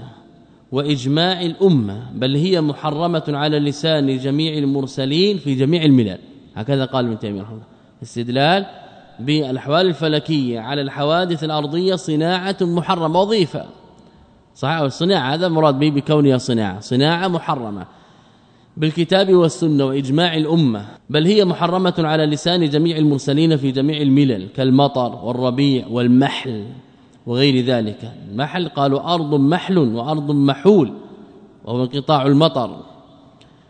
وإجماع الأمة بل هي محرمة على لسان جميع المرسلين في جميع الملل. هكذا قال ابن تيمية رحمه الله. استدلال بالأحوال الفلكية على الحوادث الأرضية صناعة محرمة وظيفة. صحيح؟ الصناعه هذا مراد به بكونها صناعة. صناعة محرمة بالكتاب والسنة وإجماع الأمة بل هي محرمة على لسان جميع المرسلين في جميع الملل كالمطر والربيع والمحل وغير ذلك. المحل قالوا أرض محل وأرض محول وهو انقطاع المطر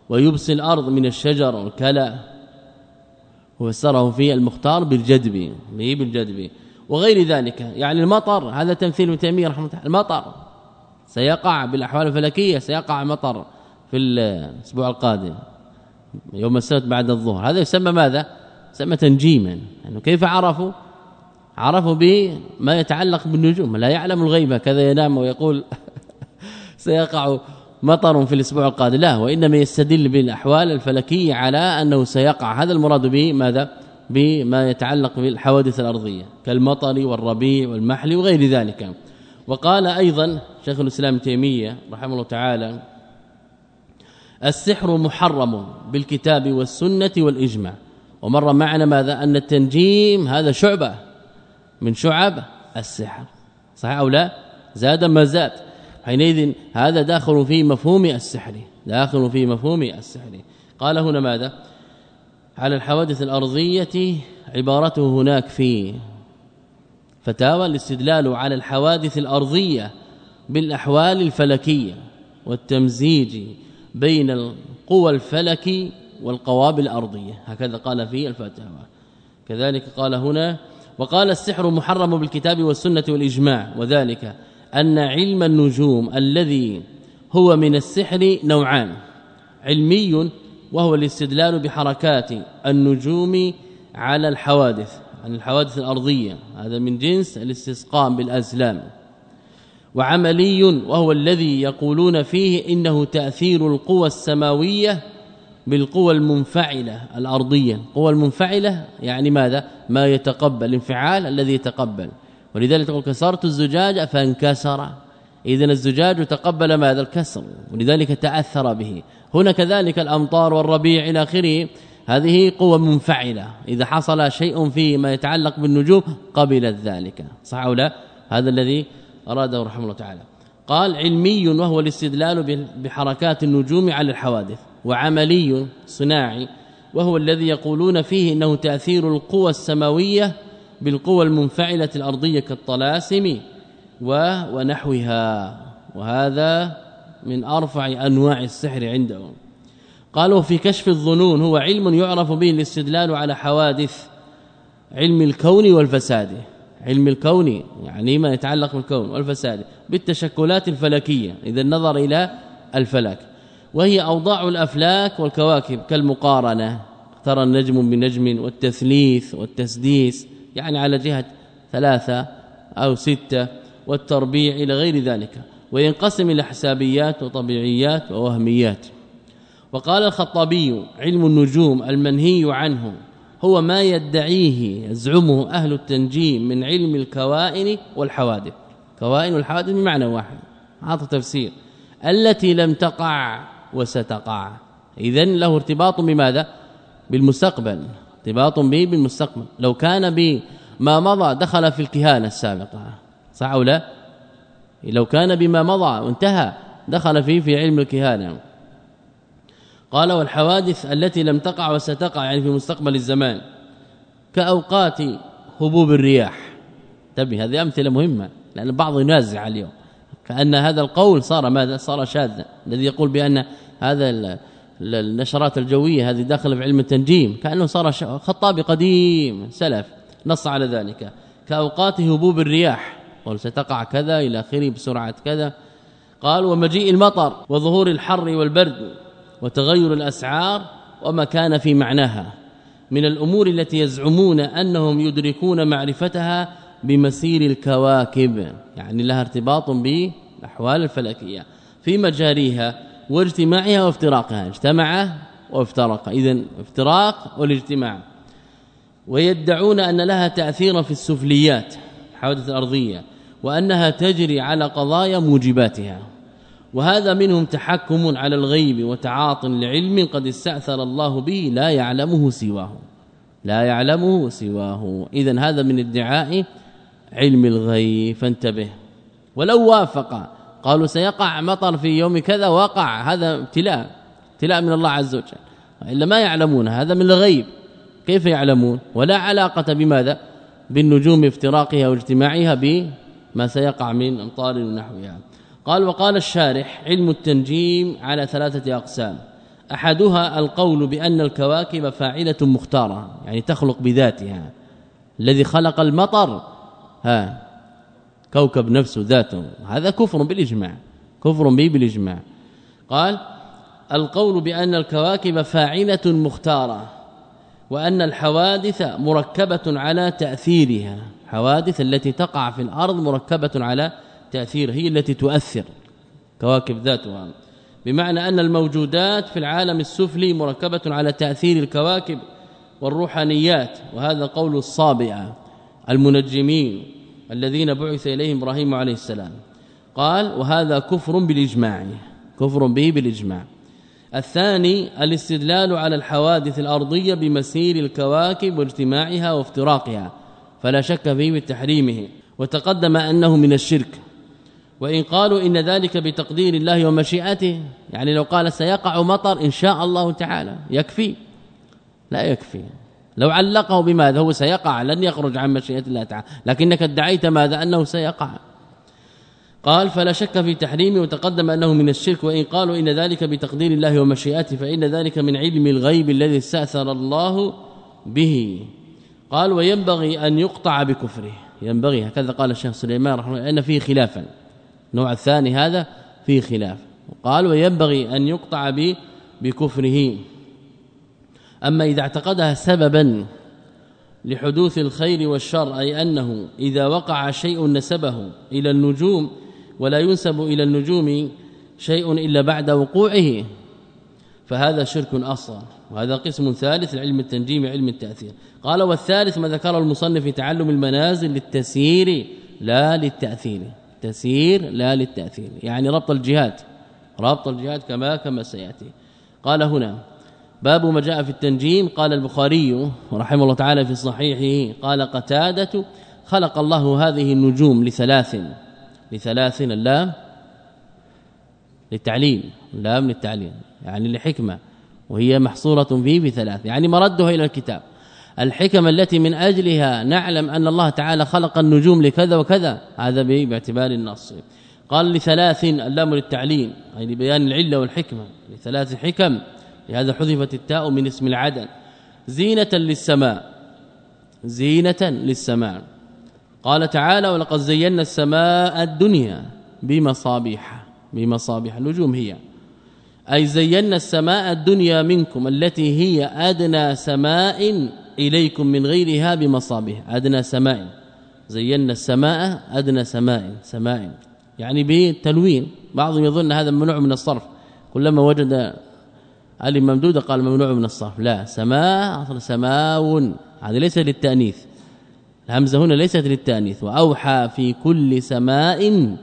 ويبسي الأرض من الشجر والكلى وفسره في المختار بالجدب بالجدب وغير ذلك. يعني المطر هذا تمثيل تيمية رحمه الله المطر. سيقع بالأحوال الفلكية سيقع مطر في الأسبوع القادم يوم السبت بعد الظهر. هذا يسمى ماذا؟ يسمى تنجيما. يعني كيف عرفوا؟ عرفوا بما يتعلق بالنجوم. لا يعلم الغيب كذا ينام ويقول سيقع مطر في الأسبوع القادم. لا وإنما يستدل بالأحوال الفلكية على أنه سيقع. هذا المراد به ماذا؟ بما يتعلق بالحوادث الأرضية كالمطر والربيع والمحل وغير ذلك. وقال أيضا شيخ الإسلام تيمية رحمه الله تعالى السحر محرم بالكتاب والسنة والإجماع. ومر معنا ماذا؟ أن التنجيم هذا شعبة من شعب السحر. صحيح أو لا؟ زاد ما زاد؟ حينئذ هذا داخل في مفهوم السحر داخل في مفهوم السحر. قال هنا ماذا؟ على الحوادث الأرضية عبارته هناك في فتاوى الاستدلال على الحوادث الأرضية بالأحوال الفلكية والتمزيج بين القوى الفلك والقوابل الأرضية. هكذا قال في الفتاوى. كذلك قال هنا وقال السحر محرم بالكتاب والسنة والإجماع وذلك أن علم النجوم الذي هو من السحر نوعان علمي وهو الاستدلال بحركات النجوم على الحوادث. عن الحوادث الأرضية. هذا من جنس الاستسقاء بالأزلام. وعملي وهو الذي يقولون فيه إنه تأثير القوى السماوية بالقوى المنفعلة الأرضية. القوى المنفعلة يعني ماذا؟ ما يتقبل الانفعال الذي يتقبل. ولذلك تقول كسرت الزجاج فانكسر. اذا الزجاج تقبل ماذا؟ الكسر. ولذلك تأثر به. هنا كذلك الأمطار والربيع إلى آخره. هذه قوة منفعلة. إذا حصل شيء فيه ما يتعلق بالنجوم قبلت ذلك. صح أو لا؟ هذا الذي أراده رحمه الله تعالى. قال علمي وهو الاستدلال بحركات النجوم على الحوادث وعملي صناعي وهو الذي يقولون فيه إنه تأثير القوى السماوية بالقوى المنفعلة الأرضية كالطلاسم ونحوها. وهذا من أرفع أنواع السحر عندهم. قالوا في كشف الظنون هو علم يعرف به الاستدلال على حوادث علم الكون والفساد. علم الكون يعني ما يتعلق بالكون والفساد بالتشكلات الفلكية إذا النظر إلى الفلك. وهي أوضاع الأفلاك والكواكب كالمقارنة ترى النجم بنجم والتثليث والتسديس يعني على جهة ثلاثة أو ستة والتربيع إلى غير ذلك. وينقسم إلى حسابيات وطبيعيات ووهميات. وقال الخطابي علم النجوم المنهي عنه هو ما يدعيه يزعمه أهل التنجيم من علم الكوائن والحوادث. كوائن والحوادث بمعنى واحد. هذا تفسير. التي لم تقع وستقع. اذا له ارتباط بماذا؟ بالمستقبل. ارتباط به بالمستقبل. لو كان بما مضى دخل في الكهانة السابقة. صح أو لا؟ لو كان بما مضى وانتهى دخل فيه في علم الكهانة. قال والحوادث التي لم تقع وستقع يعني في مستقبل الزمان كأوقات هبوب الرياح. تبي هذه أمثلة مهمة لأن البعض ينازع اليوم. كان هذا القول صار ماذا؟ صار شاذا. الذي يقول بأن هذا النشرات الجوية هذه داخله في علم التنجيم كأنه صار خطابي قديم سلف. نص على ذلك. كأوقات هبوب الرياح. قال ستقع كذا إلى آخره بسرعة كذا. قال ومجيء المطر وظهور الحر والبرد. وتغير الأسعار وما كان في معناها. من الأمور التي يزعمون أنهم يدركون معرفتها بمسير الكواكب يعني لها ارتباط بالأحوال الفلكية في مجاريها واجتماعها وافتراقها اجتمع وافترق. اذا افتراق والاجتماع. ويدعون أن لها تأثيرا في السفليات الحوادث الأرضية وأنها تجري على قضايا موجباتها. وهذا منهم تحكم على الغيب وتعاط لعلم قد استأثر الله به لا يعلمه سواه. لا يعلمه سواه. اذا هذا من ادعاء علم الغيب. فانتبه. ولو وافق. قالوا سيقع مطر في يوم كذا وقع. هذا ابتلاء. ابتلاء من الله عز وجل. إلا ما يعلمون. هذا من الغيب. كيف يعلمون؟ ولا علاقة بماذا؟ بالنجوم افتراقها واجتماعها بما سيقع من أمطار ونحوها. قال وقال الشارح علم التنجيم على ثلاثة أقسام. أحدها القول بأن الكواكب فاعلة مختارة يعني تخلق بذاتها. الذي خلق المطر ها كوكب نفسه ذاته. هذا كفر بالإجماع كفر به بالإجماع. قال القول بأن الكواكب فاعلة مختارة وأن الحوادث مركبة على تأثيرها. حوادث التي تقع في الأرض مركبة على تأثير هي التي تؤثر كواكب ذاتها. بمعنى أن الموجودات في العالم السفلي مركبة على تأثير الكواكب والروحانيات وهذا قول الصابئة المنجمين الذين بعث إليهم إبراهيم عليه السلام. قال وهذا كفر بالإجماع كفر به بالإجماع. الثاني الاستدلال على الحوادث الأرضية بمسير الكواكب واجتماعها وافتراقها فلا شك فيه بتحريمه وتقدم أنه من الشرك. وإن قالوا إن ذلك بتقدير الله ومشيئته يعني لو قال سيقع مطر إن شاء الله تعالى يكفي؟ لا يكفي. لو علقه بماذا؟ هو سيقع لن يخرج عن مشيئة الله تعالى. لكنك ادعيت ماذا؟ أنه سيقع. قال فلا شك في تحريمه وتقدم أنه من الشرك وإن قالوا إن ذلك بتقدير الله ومشيئته فإن ذلك من علم الغيب الذي استأثر الله به. قال وينبغي أن يقطع بكفره. ينبغي هكذا قال الشيخ سليمان رحمه الله ان فيه خلافا. النوع الثاني هذا فيه خلاف. قال وينبغي أن يقطع بكفره. أما إذا اعتقدها سببا لحدوث الخير والشر أي أنه إذا وقع شيء نسبه إلى النجوم ولا ينسب إلى النجوم شيء إلا بعد وقوعه فهذا شرك أصغر. وهذا قسم ثالث علم التنجيم علم التأثير. قال والثالث ما ذكر المصنف في تعلم المنازل للتسيير لا للتأثير. تسيير لا للتأثير. يعني ربط الجهات ربط الجهات كما كما سيأتي. قال هنا باب ما جاء في التنجيم قال البخاري رحمه الله تعالى في صحيحه قال قتادة خلق الله هذه النجوم لثلاث لثلاث اللام للتعليل اللام للتعليل يعني لحكمة وهي محصورة فيه بثلاث يعني مردها إلى الكتاب. الحكم التي من أجلها نعلم أن الله تعالى خلق النجوم لكذا وكذا. هذا باعتبار النص. قال لثلاث اللام للتعليل أي لبيان العلة والحكمة. لثلاث حكم. لهذا حذفت التاء من اسم العدل زينة للسماء. زينة للسماء. قال تعالى ولقد زينا السماء الدنيا بمصابيح بمصابيح. النجوم هي. أي زينا السماء الدنيا منكم التي هي أدنى سماء إليكم من غيرها بمصابيح أدنى سماء. زينا السماء أدنى سماء. سماء. يعني بتلوين. بعضهم يظن هذا ممنوع من الصرف. كلما وجد ألف ممدودة قال ممنوع من الصرف. لا. سماء أصل سماو هذه ليس للتأنيث. الهمزة هنا ليست للتأنيث. وأوحى في كل سماء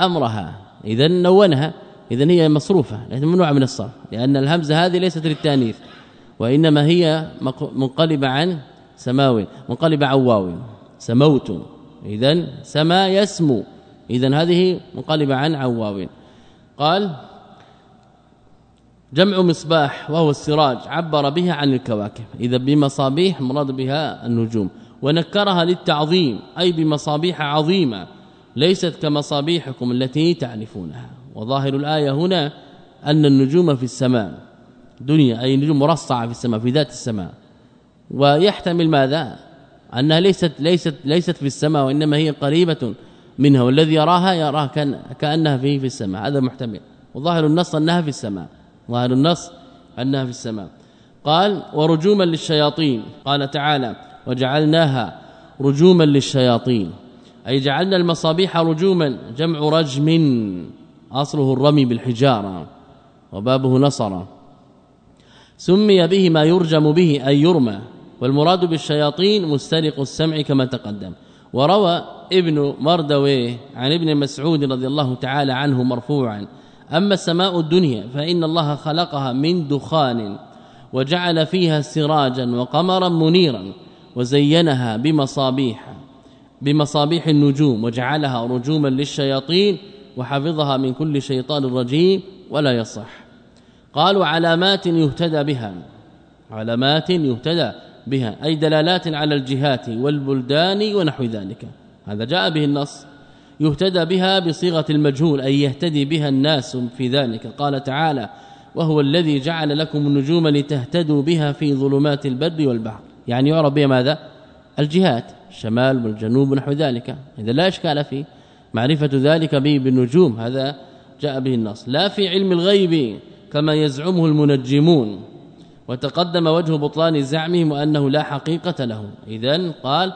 أمرها. اذا نونها. اذا هي مصروفة. لكن ممنوعة من الصرف. لأن الهمزة هذه ليست للتأنيث. وإنما هي منقلبة عن سماو منقلبة عن واو سموت. اذا سما يسمو. اذا هذه منقلبة عن عواو قال جمع مصباح وهو السراج عبر بها عن الكواكب. إذا بمصابيح مراد بها النجوم. ونكرها للتعظيم أي بمصابيح عظيمة ليست كمصابيحكم التي تعرفونها. وظاهر الآية هنا أن النجوم في السماء. دنيا أي نجوم مرصعة في السماء في ذات السماء. ويحتمل ماذا؟ أنها ليست ليست ليست في السماء وإنما هي قريبة منها والذي يراها يراها كأنها في في السماء. هذا محتمل. وظاهر النص أنها في السماء. ظاهر النص أنها في السماء. قال ورجوما للشياطين قال تعالى وجعلناها رجوما للشياطين أي جعلنا المصابيح رجوما جمع رجم. أصله الرمي بالحجارة وبابه نصر سمي به ما يرجم به أي يرمى والمراد بالشياطين مسترق السمع كما تقدم. وروى ابن مردويه عن ابن مسعود رضي الله تعالى عنه مرفوعا أما السماء الدنيا فإن الله خلقها من دخان وجعل فيها سراجا وقمرا منيرا وزينها بمصابيح بمصابيح النجوم وجعلها رجوما للشياطين وحفظها من كل شيطان رجيم ولا يصح. قالوا علامات يهتدى بها. علامات يهتدى بها. أي دلالات على الجهات والبلدان ونحو ذلك. هذا جاء به النص. يهتدى بها بصيغة المجهول أي يهتدي بها الناس في ذلك. قال تعالى وهو الذي جعل لكم النجوم لتهتدوا بها في ظلمات البر والبحر. يعني يعرف بها ماذا؟ الجهات الشمال والجنوب ونحو ذلك. إذا لا إشكال فيه. معرفة ذلك به بالنجوم. هذا جاء به النص. لا في علم الغيب. كما يزعمه المنجمون وتقدم وجه بطلان زعمهم أنه لا حقيقة له. اذا قال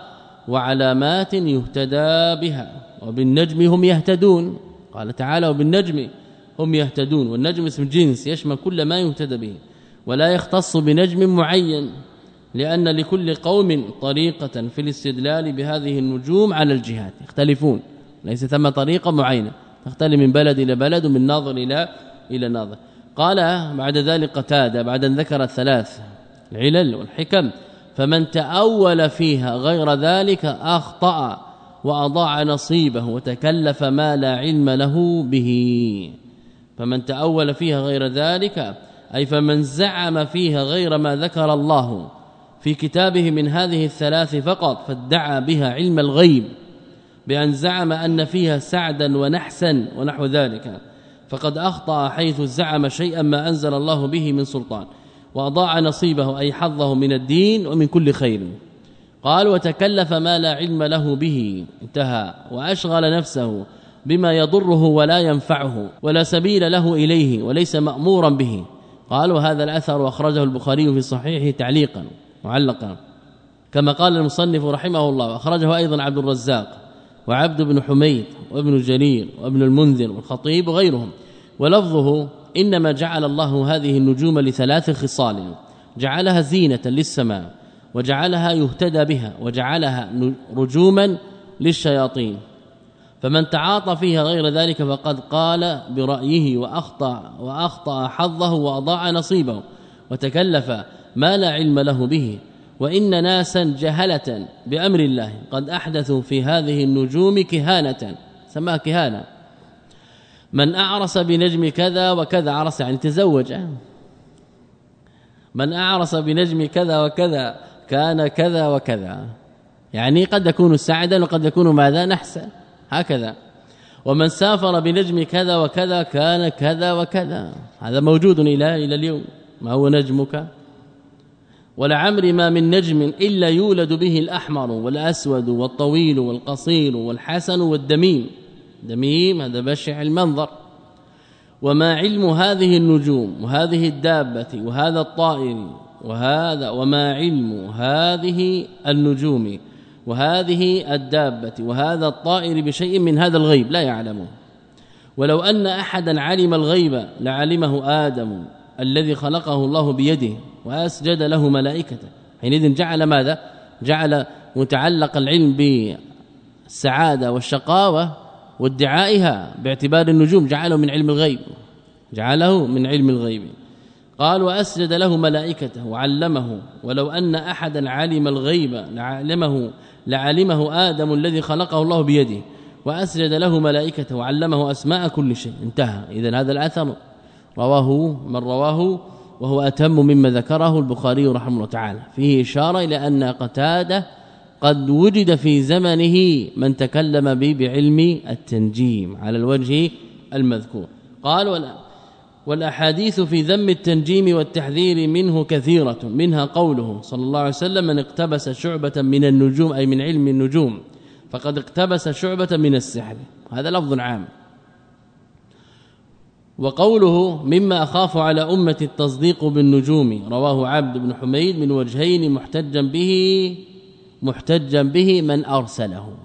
وعلامات يهتدى بها وبالنجم هم يهتدون. قال تعالى وبالنجم هم يهتدون. والنجم اسم جنس يشمل كل ما يهتدى به ولا يختص بنجم معين لأن لكل قوم طريقة في الاستدلال بهذه النجوم على الجهات. يختلفون ليس ثم طريقة معينة تختلف من بلد إلى بلد ومن ناظر إلى إلى ناظر. قال بعد ذلك قتادة بعد أن ذكر الثلاث العلل والحكم فمن تأول فيها غير ذلك أخطأ وأضاع نصيبه وتكلف ما لا علم له به. فمن تأول فيها غير ذلك أي فمن زعم فيها غير ما ذكر الله في كتابه من هذه الثلاث فقط فادعى بها علم الغيب بأن زعم أن فيها سعدا ونحسا ونحو ذلك. فقد أخطأ حيث زعم شيئا ما أنزل الله به من سلطان وأضاع نصيبه أي حظه من الدين ومن كل خير. قال وتكلف ما لا علم له به. انتهى. وأشغل نفسه بما يضره ولا ينفعه ولا سبيل له إليه وليس مأمورا به. قال وهذا الأثر أخرجه البخاري في صحيحه تعليقا معلقا. كما قال المصنف رحمه الله أخرجه أيضا عبد الرزاق وعبد بن حميد وابن جرير وابن المنذر والخطيب وغيرهم. ولفظه إنما جعل الله هذه النجوم لثلاث خصال جعلها زينة للسماء وجعلها يهتدى بها وجعلها رجوما للشياطين. فمن تعاطى فيها غير ذلك فقد قال برأيه وأخطأ, وأخطأ حظه وأضاع نصيبه وتكلف ما لا علم له به. وإن ناسا جهلة بأمر الله قد أحدثوا في هذه النجوم كهانة سماها كهانة. من أعرس بنجم كذا وكذا. عرس يعني تزوج من أعرس بنجم كذا وكذا كان كذا وكذا. يعني قد يكون سعدا وقد يكون ماذا؟ نحسا. هكذا. ومن سافر بنجم كذا وكذا كان كذا وكذا. هذا موجود إلى إلى اليوم. ما هو نجمك؟ ولعمر ما من نجم إلا يولد به الأحمر والأسود والطويل والقصير والحسن والدميم. دميم هذا بشع المنظر. وما علم هذه النجوم وهذه الدابة وهذا الطائر وهذا وما علم هذه النجوم وهذه الدابة وهذا الطائر بشيء من هذا الغيب لا يعلمه. ولو أن أحدا علم الغيب لعلمه آدم الذي خلقه الله بيده وأسجد له ملائكته. حينئذ جعل ماذا؟ جعل متعلق العلم بالسعادة والشقاوة وادعائها باعتبار النجوم جعله من علم الغيب جعله من علم الغيب. قال وأسجد له ملائكته وعلمه ولو أن أحدا علم الغيب لعلمه لعلمه آدم الذي خلقه الله بيده. وأسجد له ملائكته وعلمه أسماء كل شيء. انتهى. اذا هذا الأثر. رواه من رواه وهو أتم مما ذكره البخاري رحمه الله تعالى. فيه إشارة إلى أن قتادة قد وجد في زمنه من تكلم به بعلم التنجيم على الوجه المذكور. قال ولا والأحاديث في ذم التنجيم والتحذير منه كثيرة منها قوله صلى الله عليه وسلم من اقتبس شعبة من النجوم أي من علم النجوم فقد اقتبس شعبة من السحر. هذا لفظ عام. وقوله مما أخاف على امه التصديق بالنجوم رواه عبد بن حميد من وجهين محتجا به محتجا به من أرسله.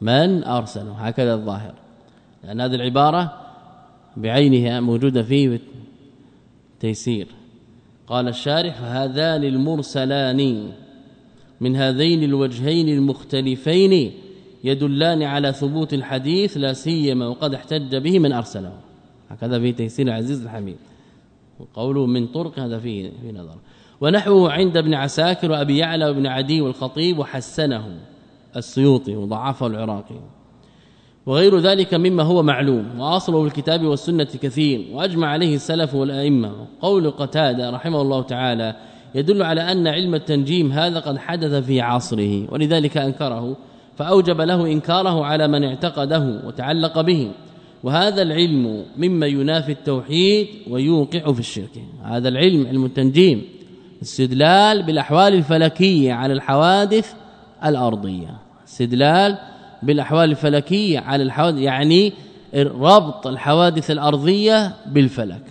من أرسله. هكذا الظاهر. لأن هذه العبارة بعينها موجودة في تيسير. قال الشارح هذان المرسلان من هذين الوجهين المختلفين يدلان على ثبوت الحديث لا سيما وقد احتج به من أرسله. هكذا في تيسير العزيز الحميد. وقوله من طرق هذا فيه في نظر. ونحوه عند ابن عساكر وأبي يعلى وابن عدي والخطيب وحسنه. السيوطي وضعفه العراقي. وغير ذلك مما هو معلوم وأصله الكتاب والسنة كثير وأجمع عليه السلف والأئمة. قول قتادة رحمه الله تعالى يدل على أن علم التنجيم هذا قد حدث في عصره ولذلك أنكره فأوجب له إنكاره على من اعتقده وتعلق به. وهذا العلم مما ينافي التوحيد ويوقع في الشرك. هذا العلم علم التنجيم. استدلال بالأحوال الفلكية على الحوادث الأرضية. استدلال بالأحوال الفلكية على الحوادث يعني ربط الحوادث الأرضية بالفلك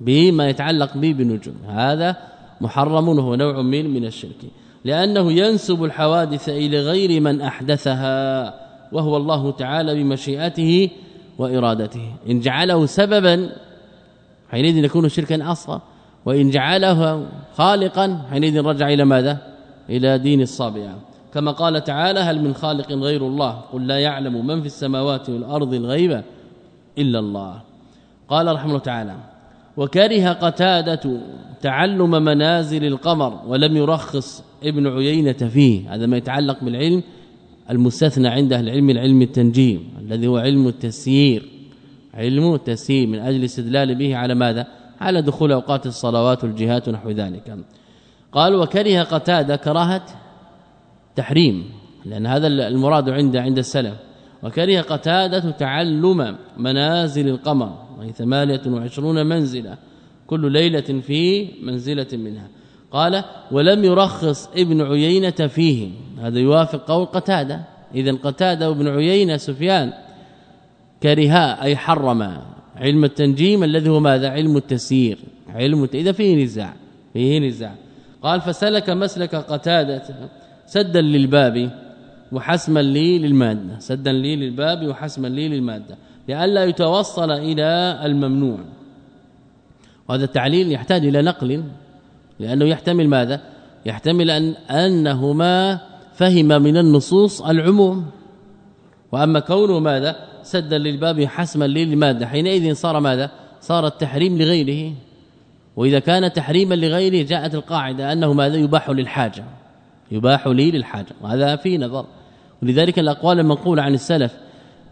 بما يتعلق به بالنجوم هذا محرم وهو نوع من من الشرك. لأنه ينسب الحوادث إلى غير من أحدثها وهو الله تعالى بمشيئته وإرادته. إن جعله سببا حينئذ يكون شركا أصغر. وإن جعله خالقا حينئذ رجع إلى ماذا؟ إلى دين الصابئة. كما قال تعالى هل من خالق غير الله؟ قل لا يعلم من في السماوات والأرض الغيب إلا الله. قال رحمه الله تعالى وكره قتادة تعلم منازل القمر ولم يرخص ابن عيينة فيه. هذا ما يتعلق بالعلم المستثنى عند أهل العلم العلم التنجيم الذي هو علم التسيير. علم التسيير من أجل استدلال به على ماذا؟ على دخول أوقات الصلوات والجهات ونحو ذلك. قال وكره قتادة كراهة تحريم. لأن هذا المراد عند عند السلف. وكره قتادة تعلم منازل القمر وهي 28 منزلة كل ليلة في منزلة منها. قال ولم يرخص ابن عيينة فيه هذا يوافق قول قتادة. اذا قتادة وابن عيينة سفيان كرها أي حرم علم التنجيم الذي هو ماذا؟ علم التسيير. علم إذا فيه نزاع فيه نزاع. قال فسلك مسلك قتادة سدا للباب وحسما لي للمادة. سدا لي للباب وحسما لي للمادة. لئلا يتوصل إلى الممنوع. وهذا التعليل يحتاج إلى نقل لأنه يحتمل ماذا؟ يحتمل ان أنهما فهم من النصوص العموم. وأما كونه ماذا؟ سدا للباب حسما للمادة. حينئذ صار ماذا؟ صار التحريم لغيره. وإذا كان تحريما لغيره جاءت القاعدة أنه ماذا؟ يباح للحاجة. يباح لي للحاجة. وهذا في نظر. ولذلك الأقوال المنقولة عن السلف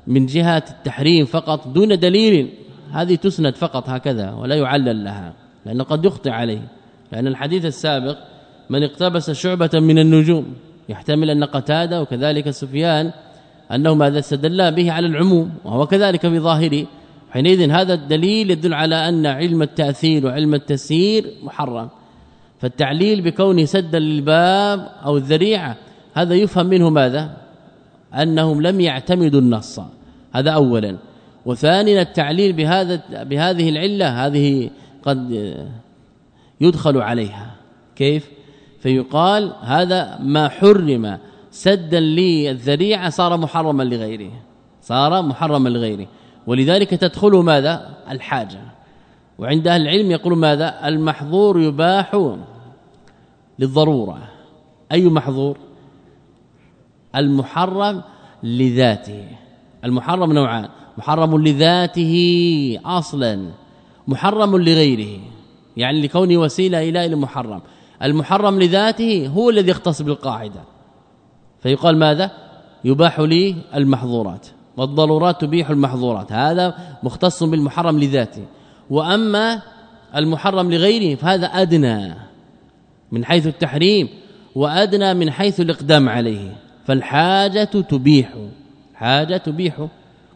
من جهة التحريم فقط دون دليل هذه تسند فقط هكذا ولا يعلل لها لأنه قد يخطئ عليه. لأن الحديث السابق من اقتبس شعبة من النجوم يحتمل أن قتادة وكذلك سفيان أنه ماذا استدل به على العموم وهو كذلك في ظاهره. حينئذ هذا الدليل يدل على أن علم التأثير وعلم التسيير محرم. فالتعليل بكونه سدا للباب أو الذريعة هذا يفهم منه ماذا؟ أنهم لم يعتمدوا النص. هذا اولا. وثانيا التعليل بهذا بهذه العلة هذه قد يدخل عليها. كيف؟ فيقال هذا ما حرم سدا للذريعه صار محرما لغيره صار محرما لغيره ولذلك تدخل ماذا؟ الحاجة. وعند أهل العلم يقول ماذا؟ المحظور يباح للضرورة. أي محظور؟ المحرم لذاته. المحرم نوعان محرم لذاته أصلا محرم لغيره يعني لكونه وسيلة إلى المحرم. المحرم لذاته هو الذي يختص بالقاعدة. فيقال ماذا؟ يباح لي المحظورات والضرورات تبيح المحظورات هذا مختص بالمحرم لذاته. وأما المحرم لغيره فهذا أدنى من حيث التحريم وأدنى من حيث الإقدام عليه. فالحاجة تبيح حاجة تبيح.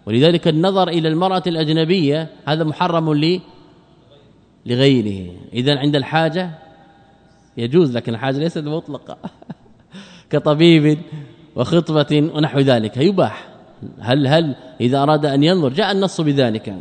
ولذلك النظر إلى المرأة الأجنبية هذا محرم لي لغيره. اذا عند الحاجة يجوز لكن الحاجة ليست مطلقة. كطبيب وخطبة ونحو ذلك. يباح هل هل إذا أراد أن ينظر جاء النص بذلك.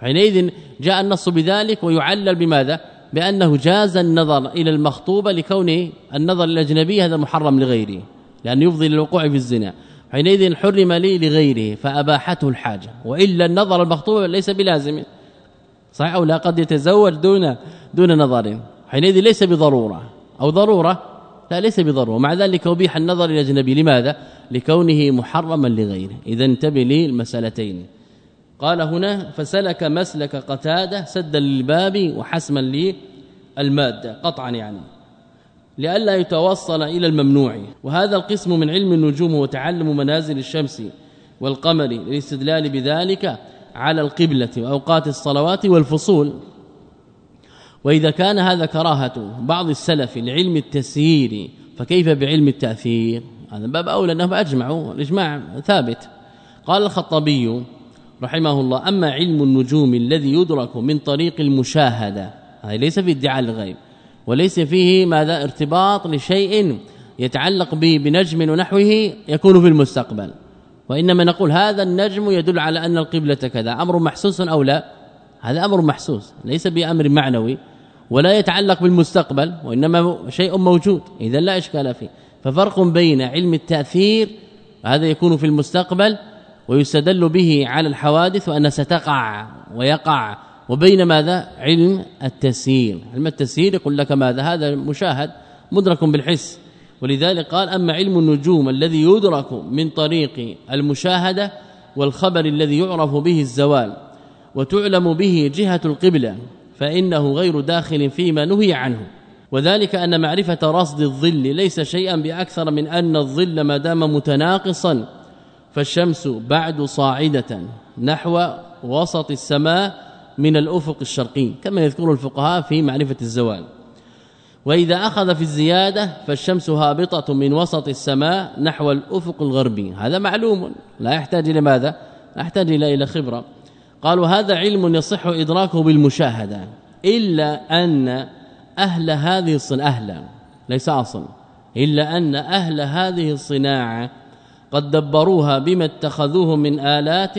حينئذ جاء النص بذلك ويعلل بماذا؟ بأنه جاز النظر إلى المخطوبة لكون النظر الأجنبي هذا محرم لغيره لأن يفضي للوقوع في الزنا. حينئذ حرم لي لغيره فأباحته الحاجة. وإلا النظر المخطوبة ليس بلازم. صحيح أو لا؟ قد يتزوج دون دون نظر. حينئذ ليس بضرورة. أو ضرورة لا ليس بضرورة. مع ذلك أبيح النظر إلى الاجنبي لماذا؟ لكونه محرما لغيره. إذا انتبه للمسألتين. قال هنا فسلك مسلك قتادة سدا للباب وحسما للمادة. قطعا يعني. لئلا يتوصل إلى الممنوع. وهذا القسم من علم النجوم وتعلم منازل الشمس والقمر للاستدلال بذلك على القبلة وأوقات الصلوات والفصول. وإذا كان هذا كراهة بعض السلف لعلم التسيير فكيف بعلم التأثير؟ هذا باب أولى أنهم أجمعوا الإجماع ثابت. قال الخطابي رحمه الله أما علم النجوم الذي يدرك من طريق المشاهدة هذا ليس في ادعاء الغيب وليس فيه ماذا؟ ارتباط لشيء يتعلق به بنجم ونحوه يكون في المستقبل. وإنما نقول هذا النجم يدل على أن القبلة كذا أمر محسوس أو لا؟ هذا أمر محسوس ليس بأمر معنوي. ولا يتعلق بالمستقبل وإنما شيء موجود. إذا لا إشكال فيه. ففرق بين علم التأثير هذا يكون في المستقبل ويستدل به على الحوادث وأن ستقع ويقع. وبين ماذا؟ علم التسيير. علم التسيير يقول لك ماذا؟ هذا مشاهد مدرك بالحس. ولذلك قال أما علم النجوم الذي يدرك من طريق المشاهدة والخبر الذي يعرف به الزوال وتعلم به جهة القبلة فإنه غير داخل فيما نهي عنه. وذلك أن معرفة رصد الظل ليس شيئا بأكثر من أن الظل ما دام متناقصا فالشمس بعد صاعدة نحو وسط السماء من الأفق الشرقي كما يذكر الفقهاء في معرفة الزوال. وإذا أخذ في الزيادة فالشمس هابطة من وسط السماء نحو الأفق الغربي. هذا معلوم لا يحتاج إلى ماذا؟ لا يحتاج إلى خبرة. قالوا هذا علم يصح إدراكه بالمشاهدة إلا أن أهل هذه الصناعة أهلا ليس أصل إلا أن أهل هذه الصناعة قد دبروها بما اتخذوه من آلات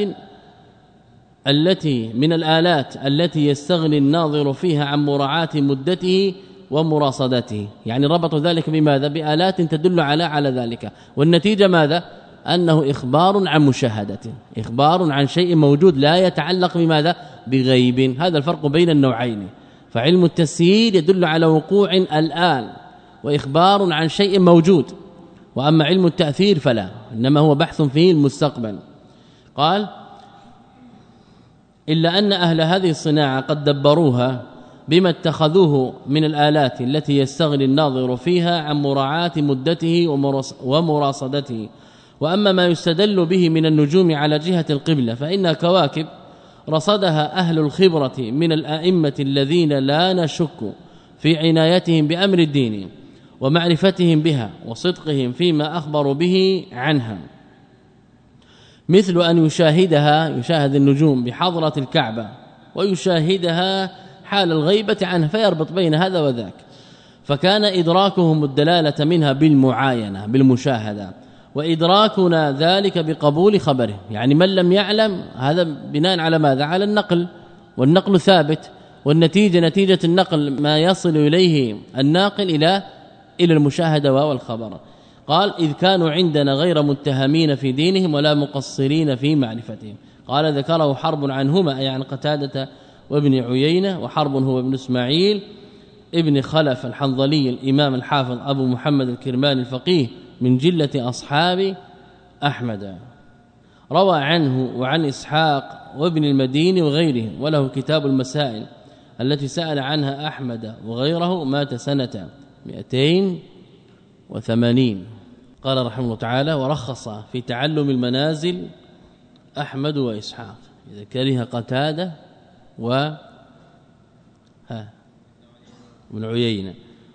التي من الآلات التي يستغني الناظر فيها عن مراعاة مدته ومراصدته. يعني ربطوا ذلك بماذا؟ بآلات تدل على على ذلك. والنتيجة ماذا؟ أنه إخبار عن مشاهدته إخبار عن شيء موجود لا يتعلق بماذا؟ بغيب. هذا الفرق بين النوعين. فعلم التسيير يدل على وقوع الآن وإخبار عن شيء موجود. وأما علم التأثير فلا إنما هو بحث في المستقبل. قال إلا أن أهل هذه الصناعة قد دبروها بما اتخذوه من الآلات التي يستغني الناظر فيها عن مراعاة مدته ومراصدته. وأما ما يستدل به من النجوم على جهة القبلة فإنها كواكب رصدها أهل الخبرة من الأئمة الذين لا نشك في عنايتهم بأمر الدين ومعرفتهم بها وصدقهم فيما أخبروا به عنها. مثل أن يشاهدها يشاهد النجوم بحضرة الكعبة ويشاهدها حال الغيبة عنها فيربط بين هذا وذاك. فكان إدراكهم الدلالة منها بالمعاينة بالمشاهدة. وإدراكنا ذلك بقبول خبره. يعني من لم يعلم هذا بناء على ماذا؟ على النقل. والنقل ثابت. والنتيجة نتيجة النقل ما يصل إليه الناقل إلى إلى المشاهدة والخبر. قال إذ كانوا عندنا غير متهمين في دينهم ولا مقصرين في معرفتهم. قال ذكره حرب عنهما أي عن قتادة وابن عيينة وحرب هو ابن إسماعيل ابن خلف الحنظلي الإمام الحافظ أبو محمد الكرماني الفقيه. من جلة أصحاب أحمد. روى عنه وعن إسحاق وابن المديني وغيرهم وله كتاب المسائل التي سأل عنها أحمد وغيره مات سنة 280 قال رحمه الله تعالى ورخص في تعلم المنازل أحمد وإسحاق. إذا كره قتادة و ها ابن عيينة.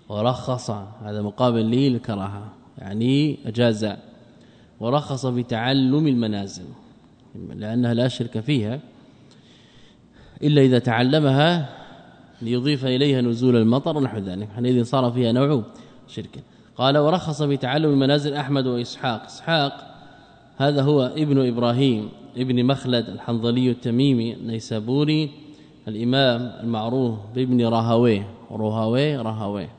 ورخص هذا مقابل لي الكراهه يعني أجاز ورخص في تعلم المنازل لأنها لا شرك فيها إلا إذا تعلمها ليضيف إليها نزول المطر ونحو ذلك. حينئذ صار فيها نوع شرك. قال ورخص بتعلم منازل أحمد وإسحاق. إسحاق هذا هو ابن إبراهيم ابن مخلد الحنظلي التميمي النيسابوري الإمام المعروف بابن راهويه راهويه راهويه.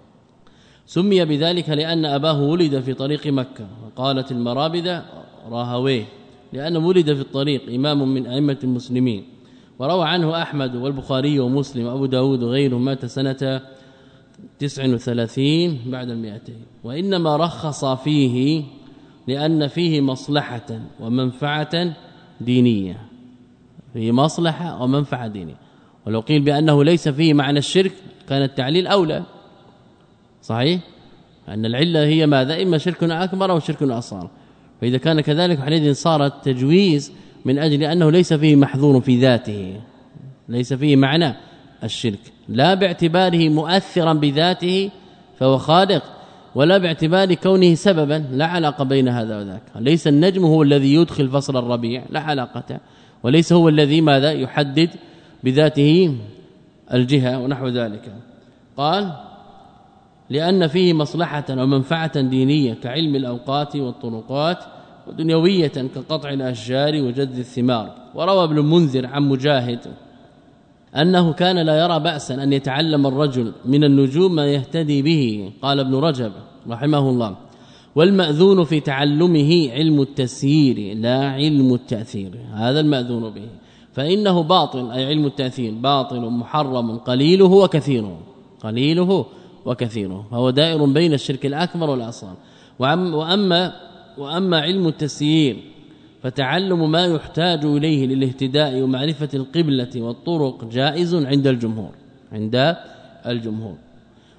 سمي بذلك لأن أباه ولد في طريق مكة. وقالت المرابدة راهويه لأنه ولد في الطريق إمام من أئمة المسلمين. وروى عنه أحمد والبخاري ومسلم وأبو داود وغيرهم مات سنة 39 بعد المئتين. وإنما رخص فيه لأن فيه مصلحة ومنفعة دينية. فيه مصلحة ومنفعة دينية. ولو قيل بأنه ليس فيه معنى الشرك كان التعليل أولى. صحيح؟ أن العلة هي ماذا؟ إما شرك أكبر أو شرك أصغر. فإذا كان كذلك حينئذ صار التجويز من أجل أنه ليس فيه محظور في ذاته. ليس فيه معنى الشرك. لا باعتباره مؤثرا بذاته فهو خالق ولا باعتبار كونه سببا. لا علاقة بين هذا وذاك. ليس النجم هو الذي يدخل فصل الربيع. لا علاقة. وليس هو الذي ماذا؟ يحدد بذاته الجهة ونحو ذلك. قال لأن فيه مصلحة ومنفعة دينية كعلم الأوقات والطرقات ودنيوية كقطع الأشجار وجد الثمار. وروى ابن المنذر عن مجاهد أنه كان لا يرى بأسا أن يتعلم الرجل من النجوم ما يهتدي به قال ابن رجب رحمه الله. والمأذون في تعلمه علم التسيير لا علم التأثير. هذا المأذون به. فإنه باطل أي علم التأثير باطل محرم قليله وكثيره قليله وكثيره فهو دائر بين الشرك الأكبر والأصغر. وأما وأما علم التسيير فتعلم ما يحتاج إليه للاهتداء ومعرفة القبلة والطرق جائز عند الجمهور عند الجمهور.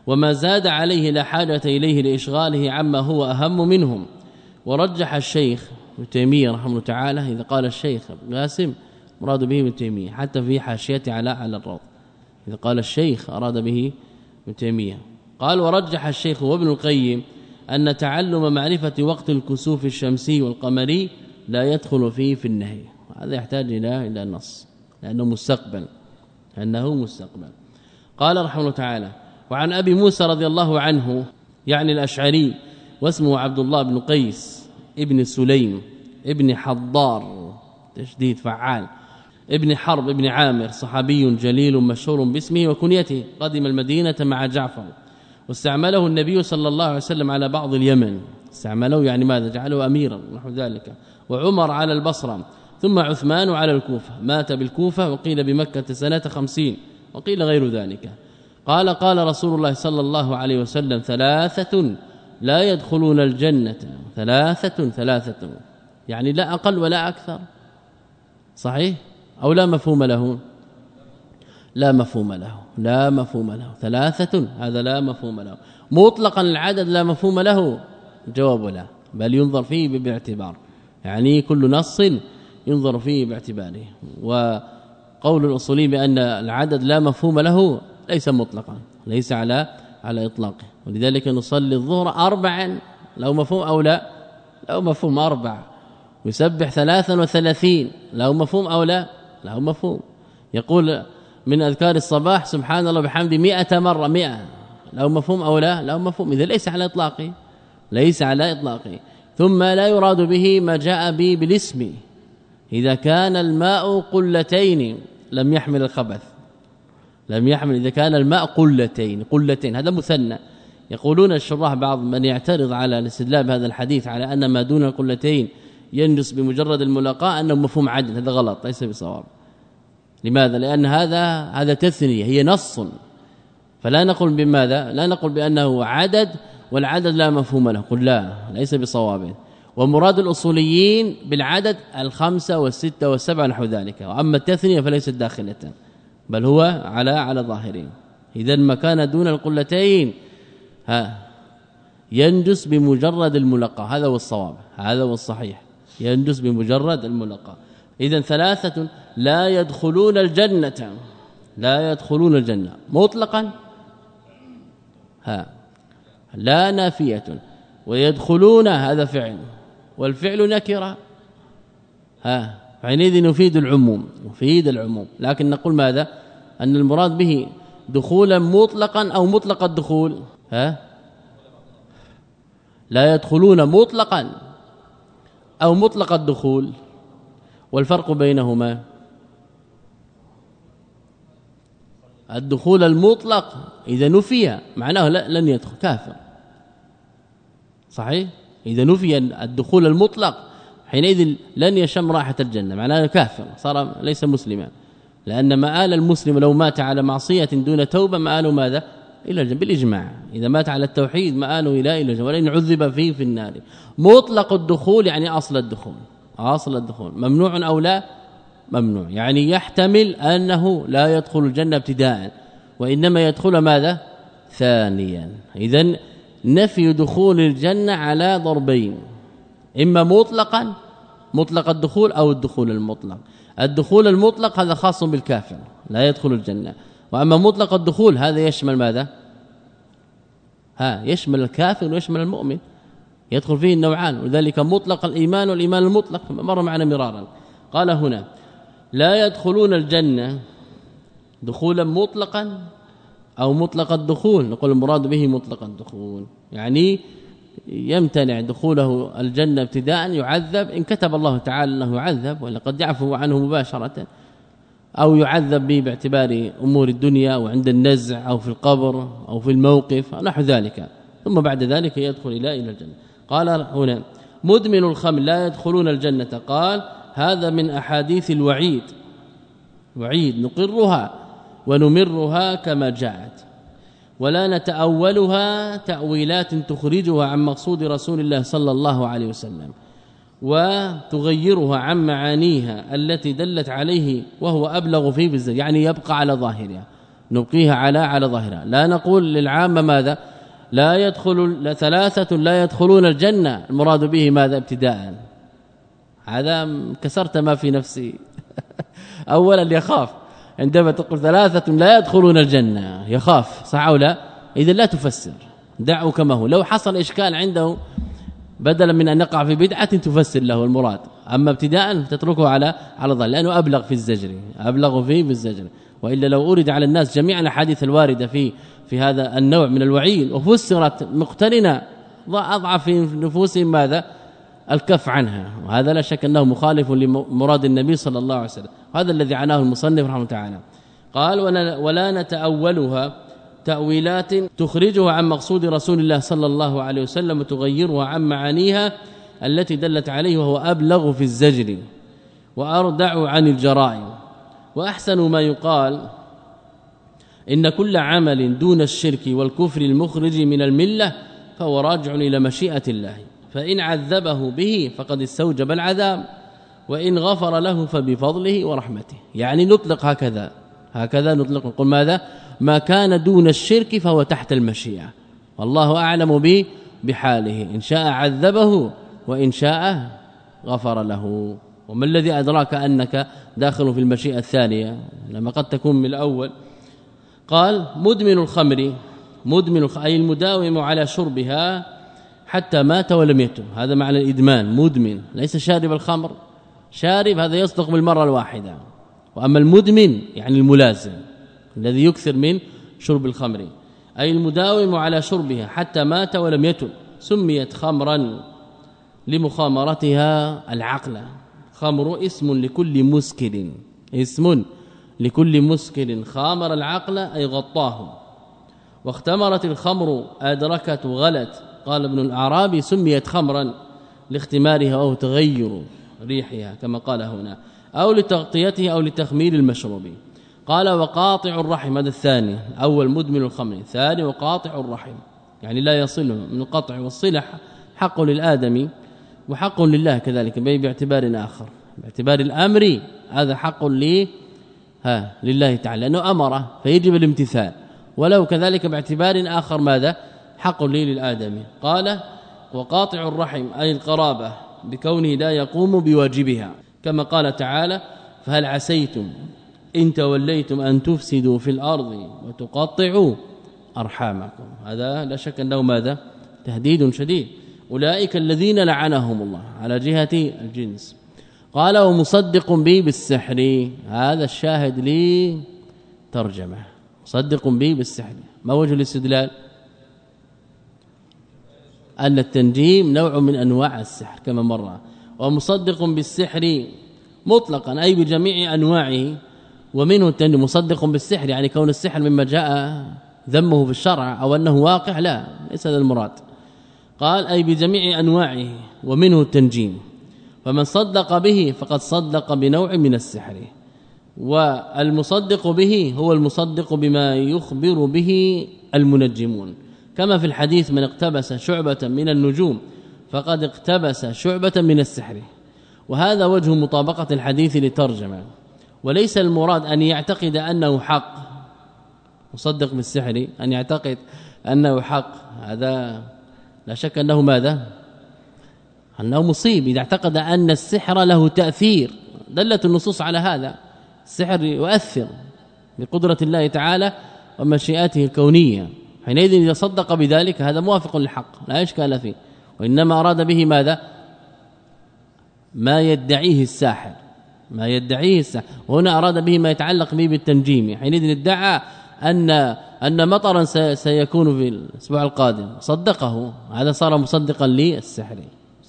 وما زاد عليه لا حاجة إليه لإشغاله عما هو أهم منهم. ورجح الشيخ ابن تيمية رحمه الله تعالى إذا قال الشيخ قاسم مراد به ابن تيمية حتى في حاشيته على على الروض إذا قال الشيخ أراد به ابن تيمية. قال ورجح الشيخ وابن القيم أن تعلم معرفة وقت الكسوف الشمسي والقمري لا يدخل فيه في النهي. هذا يحتاج إلى إلى النص لأنه مستقبل انه مستقبل. قال رحمه الله تعالى وعن أبي موسى رضي الله عنه يعني الأشعري واسمه عبد الله بن قيس ابن سليم ابن حضار تشديد فعال ابن حرب ابن عامر صحابي جليل مشهور باسمه وكنيته قدم المدينة مع جعفر. واستعمله النبي صلى الله عليه وسلم على بعض اليمن. استعمله يعني ماذا؟ جعله أميرا نحو ذلك. وعمر على البصرة ثم عثمان على الكوفة. مات بالكوفة وقيل بمكة سنة خمسين وقيل غير ذلك. قال قال رسول الله صلى الله عليه وسلم ثلاثة لا يدخلون الجنة. ثلاثة ثلاثة. يعني لا أقل ولا أكثر. صحيح؟ أو لا مفهوم له؟ لا مفهوم له لا مفهوم له. ثلاثة هذا لا مفهوم له. مطلقا العدد لا مفهوم له؟ جواب لا بل ينظر فيه باعتبار. يعني كل نص ينظر فيه باعتباره. وقول الاصولي بأن العدد لا مفهوم له ليس مطلقا ليس على على إطلاقه. ولذلك نصلي الظهر اربعا لو مفهوم أو لا؟ لو مفهوم أربع يسبح 33 لو مفهوم أو لا؟ له مفهوم. يقول من أذكار الصباح سبحان الله بحمده 100 مرة 100 لو مفهوم أو لا؟ لو مفهوم. إذا ليس على اطلاقه ليس على اطلاقه ثم لا يراد به ما جاء به بالاسم. إذا كان الماء قلتين لم يحمل الخبث. لم يحمل. إذا كان الماء قلتين قلتين هذا مثنى. يقولون الشراح بعض من يعترض على الاستدلال بهذا الحديث على أن ما دون القلتين ينجس بمجرد الملاقاة أنه مفهوم عدل. هذا غلط ليس بصواب. لماذا؟ لأن هذا هذا تثنية هي نص. فلا نقول بماذا؟ لا نقول بأنه عدد والعدد لا مفهوم له. قل لا ليس بصواب. ومراد الأصوليين بالعدد الخمسة والستة والسبعة نحو ذلك. وأما التثنية فليست داخلة بل هو على على ظاهرين. اذا ما كان دون القلتين ها ينجس بمجرد الملقى. هذا هو الصواب هذا هو الصحيح. ينجس بمجرد الملقى. اذا ثلاثة لا يدخلون الجنة. لا يدخلون الجنة. مطلقا؟ ها. لا نافية. ويدخلون هذا فعل. والفعل نكرة. ها. حينئذ يفيد العموم. يفيد العموم. لكن نقول ماذا؟ أن المراد به دخولا مطلقا أو مطلق الدخول. ها. لا يدخلون مطلقا أو مطلق الدخول. والفرق بينهما. الدخول المطلق إذا نفي معناه لن يدخل كافر. صحيح؟ إذا نفي الدخول المطلق حينئذ لن يشم راحة الجنة معناه كافر صار ليس مسلما. لأن مآل المسلم لو مات على معصية دون توبة مآله ماذا؟ إلى الجنة بالإجماع. إذا مات على التوحيد مآله إلى إلى الجنة ولئن عذب فيه في النار. مطلق الدخول يعني أصل الدخول. اصل الدخول. ممنوع أو لا؟ ممنوع. يعني يحتمل أنه لا يدخل الجنة ابتداء. وإنما يدخل ماذا؟ ثانيا. اذا نفي دخول الجنة على ضربين. إما مطلقا مطلق الدخول أو الدخول المطلق. الدخول المطلق هذا خاص بالكافر لا يدخل الجنة. وأما مطلق الدخول هذا يشمل ماذا؟ ها يشمل الكافر ويشمل المؤمن. يدخل فيه النوعان ولذلك مطلق الإيمان والإيمان المطلق مر معنا مرارا. قال هنا لا يدخلون الجنة دخولا مطلقا أو مطلق الدخول. نقول المراد به مطلق الدخول يعني يمتنع دخوله الجنة ابتداء يعذب إن كتب الله تعالى أنه يعذب ولا قد يعفو عنه مباشرة أو يعذب به باعتبار أمور الدنيا وعند النزع أو في القبر أو في الموقف نحو ذلك. ثم بعد ذلك يدخل إلى إلى الجنة. قال هنا مدمن الخمر لا يدخلون الجنة. قال هذا من أحاديث الوعيد. وعيد نقرها ونمرها كما جاءت. ولا نتأولها تأويلات تخرجها عن مقصود رسول الله صلى الله عليه وسلم وتغيرها عن معانيها التي دلت عليه وهو أبلغ فيه بالزل يعني يبقى على ظاهرها نبقيها على على ظاهرها. لا نقول للعامة ماذا؟ لا يدخل ثلاثة لا يدخلون الجنة. المراد به ماذا؟ ابتداء. هذا كسرت ما في نفسي. اولا يخاف. عندما تقول ثلاثة لا يدخلون الجنة يخاف. صح أو لا؟ اذا لا تفسر. دعوا كما هو. لو حصل إشكال عنده بدلا من أن نقع في بدعة تفسر له المراد. أما ابتداء تتركه على على ظل لأنه أبلغ في الزجر. أبلغ فيه بالزجر. وإلا لو اريد على الناس جميعا الأحاديث الواردة في في هذا النوع من الوعيد وفسرت مقترنة أضعف في نفوسهم ماذا؟ الكف عنها وهذا لا شك أنه مخالف لمراد النبي صلى الله عليه وسلم هذا الذي عناه المصنف رحمه الله تعالى. قال ولا نتأولها تأويلات تخرجها عن مقصود رسول الله صلى الله عليه وسلم وتغيرها عن معانيها التي دلت عليه وهو أبلغ في الزجر وأردع عن الجرائم وأحسن ما يقال إن كل عمل دون الشرك والكفر المخرج من الملة فهو راجع إلى مشيئة الله. فإن عذبه به فقد استوجب العذاب وإن غفر له فبفضله ورحمته. يعني نطلق هكذا هكذا نطلق. نقول ماذا؟ ما كان دون الشرك فهو تحت المشيئة. والله أعلم به بحاله. إن شاء عذبه وإن شاء غفر له. وما الذي أدراك أنك داخل في المشيئة الثانية؟ لما قد تكون من الأول. قال مدمن الخمر مدمن أي المداوم على شربها حتى مات ولم يتم. هذا معنى الإدمان مدمن ليس شارب الخمر. شارب هذا يصدق بالمرة الواحدة. وأما المدمن يعني الملازم الذي يكثر من شرب الخمر أي المداوم على شربها حتى مات ولم يتب سميت خمرا لمخامرتها العقل. خمر اسم لكل مسكر اسم لكل مسكر خامر العقل أي غطاه واختمرت الخمر أدركت غلت. قال ابن الأعرابي سميت خمرا لاختمارها أو تغير ريحها كما قال هنا أو لتغطيتها أو لتخمير المشروب. قال وقاطع الرحم هذا الثاني أول مدمن الخمر ثاني وقاطع الرحم. يعني لا يصله من القطع والصله حق للادمي وحق لله كذلك باعتبار آخر. باعتبار الأمر هذا حق لي ها لله تعالى لأنه أمره فيجب الامتثال. ولو كذلك باعتبار آخر ماذا؟ حق لي للآدمي. قال وقاطع الرحم أي القرابة بكونه لا يقوم بواجبها. كما قال تعالى فهل عسيتم إن توليتم أن تفسدوا في الأرض وتقطعوا أرحامكم؟ هذا لا شك أنه ماذا؟ تهديد شديد. أولئك الذين لعنهم الله على جهة الجنس. قال ومصدق به بالسحر. هذا الشاهد لي ترجمة. مصدق به بالسحر. ما وجه الاستدلال؟ أن التنجيم نوع من أنواع السحر كما مر. ومصدق بالسحر مطلقا أي بجميع أنواعه. ومنه التنجيم مصدق بالسحر يعني كون السحر مما جاء ذمه في الشرع أو أنه واقع لا ليس هذا المراد. قال أي بجميع أنواعه. ومنه التنجيم. فمن صدق به فقد صدق بنوع من السحر. والمصدق به هو المصدق بما يخبر به المنجمون. كما في الحديث من اقتبس شعبة من النجوم فقد اقتبس شعبة من السحر. وهذا وجه مطابقة الحديث لترجمة. وليس المراد أن يعتقد أنه حق. مصدق بالسحر أن يعتقد أنه حق. هذا لا شك أنه ماذا؟ أنه مصيب إذا اعتقد أن السحر له تأثير. دلت النصوص على هذا. السحر يؤثر بقدرة الله تعالى ومشيئته الكونية. حينئذ إذا صدق بذلك هذا موافق للحق لا إشكال فيه. وإنما أراد به ماذا؟ ما يدعيه الساحر. ما يدعيه الساحر. وهنا أراد به ما يتعلق به بالتنجيم. حينئذ ادعى أن أن مطرا سيكون في الأسبوع القادم. صدقه. هذا صار مصدقا للسحر.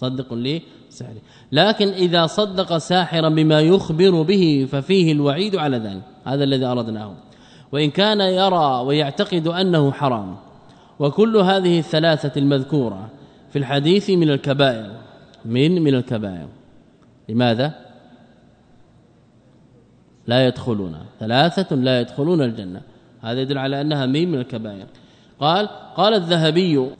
مصدق للسحر لكن إذا صدق ساحرا بما يخبر به ففيه الوعيد على ذلك. هذا الذي أردناه. وإن كان يرى ويعتقد أنه حرام. وكل هذه الثلاثة المذكورة في الحديث من الكبائر. من من الكبائر. لماذا؟ لا يدخلون. ثلاثة لا يدخلون الجنة. هذا يدل على أنها مين من الكبائر. قال قال الذهبي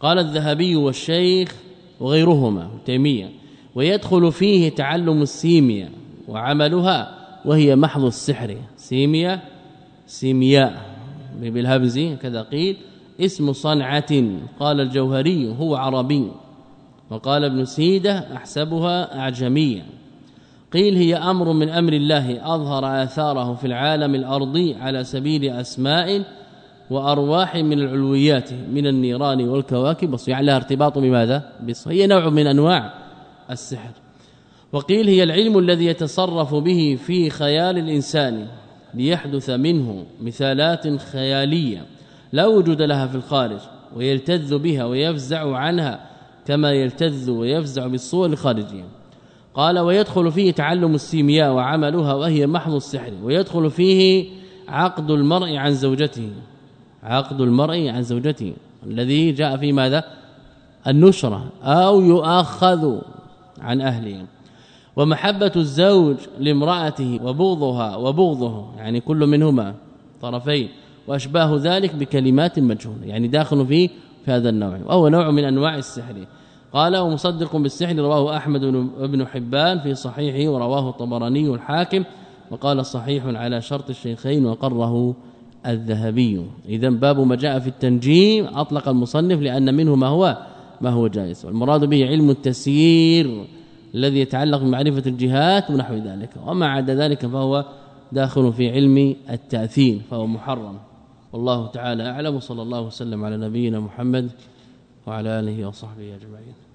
قال الذهبي والشيخ وغيرهما تيمية. ويدخل فيه تعلم السيمياء وعملها وهي محض السحر. سيمياء سيمياء. بالهمز كذا قيل. اسم صنعة قال الجوهري هو عربي. وقال ابن سيدة أحسبها أعجمية. قيل هي أمر من أمر الله أظهر آثاره في العالم الأرضي على سبيل أسماء وأرواح من العلويات من النيران والكواكب. يعني لها ارتباط بماذا؟ هي نوع من أنواع السحر. وقيل هي العلم الذي يتصرف به في خيال الإنسان ليحدث منه مثالات خيالية لا وجود لها في الخارج ويلتذ بها ويفزع عنها كما يلتذ ويفزع بالصور الخارجية. قال ويدخل فيه تعلم السيمياء وعملها وهي محض السحر. ويدخل فيه عقد المرء عن زوجته. عقد المرء عن زوجته الذي جاء في ماذا؟ النشرة أو يؤخذ عن أهله. ومحبة الزوج لامرأته وبغضها وبغضه يعني كل منهما طرفين. وأشباه ذلك بكلمات مجهولة يعني داخل فيه في هذا النوع. وهو نوع من أنواع السحر. قال ومصدق بالسحر رواه أحمد بن حبان في صحيحه ورواه الطبراني الحاكم. وقال صحيح على شرط الشيخين وقره الذهبي. اذا باب ما جاء في التنجيم أطلق المصنف لأن منه ما هو ما هو جائز. والمراد به علم التسيير الذي يتعلق بمعرفة الجهات ونحو ذلك. وما عدا ذلك فهو داخل في علم التأثير فهو محرم. والله تعالى أعلم. وصلى الله وسلم على نبينا محمد وعلى آله وصحبه أجمعين.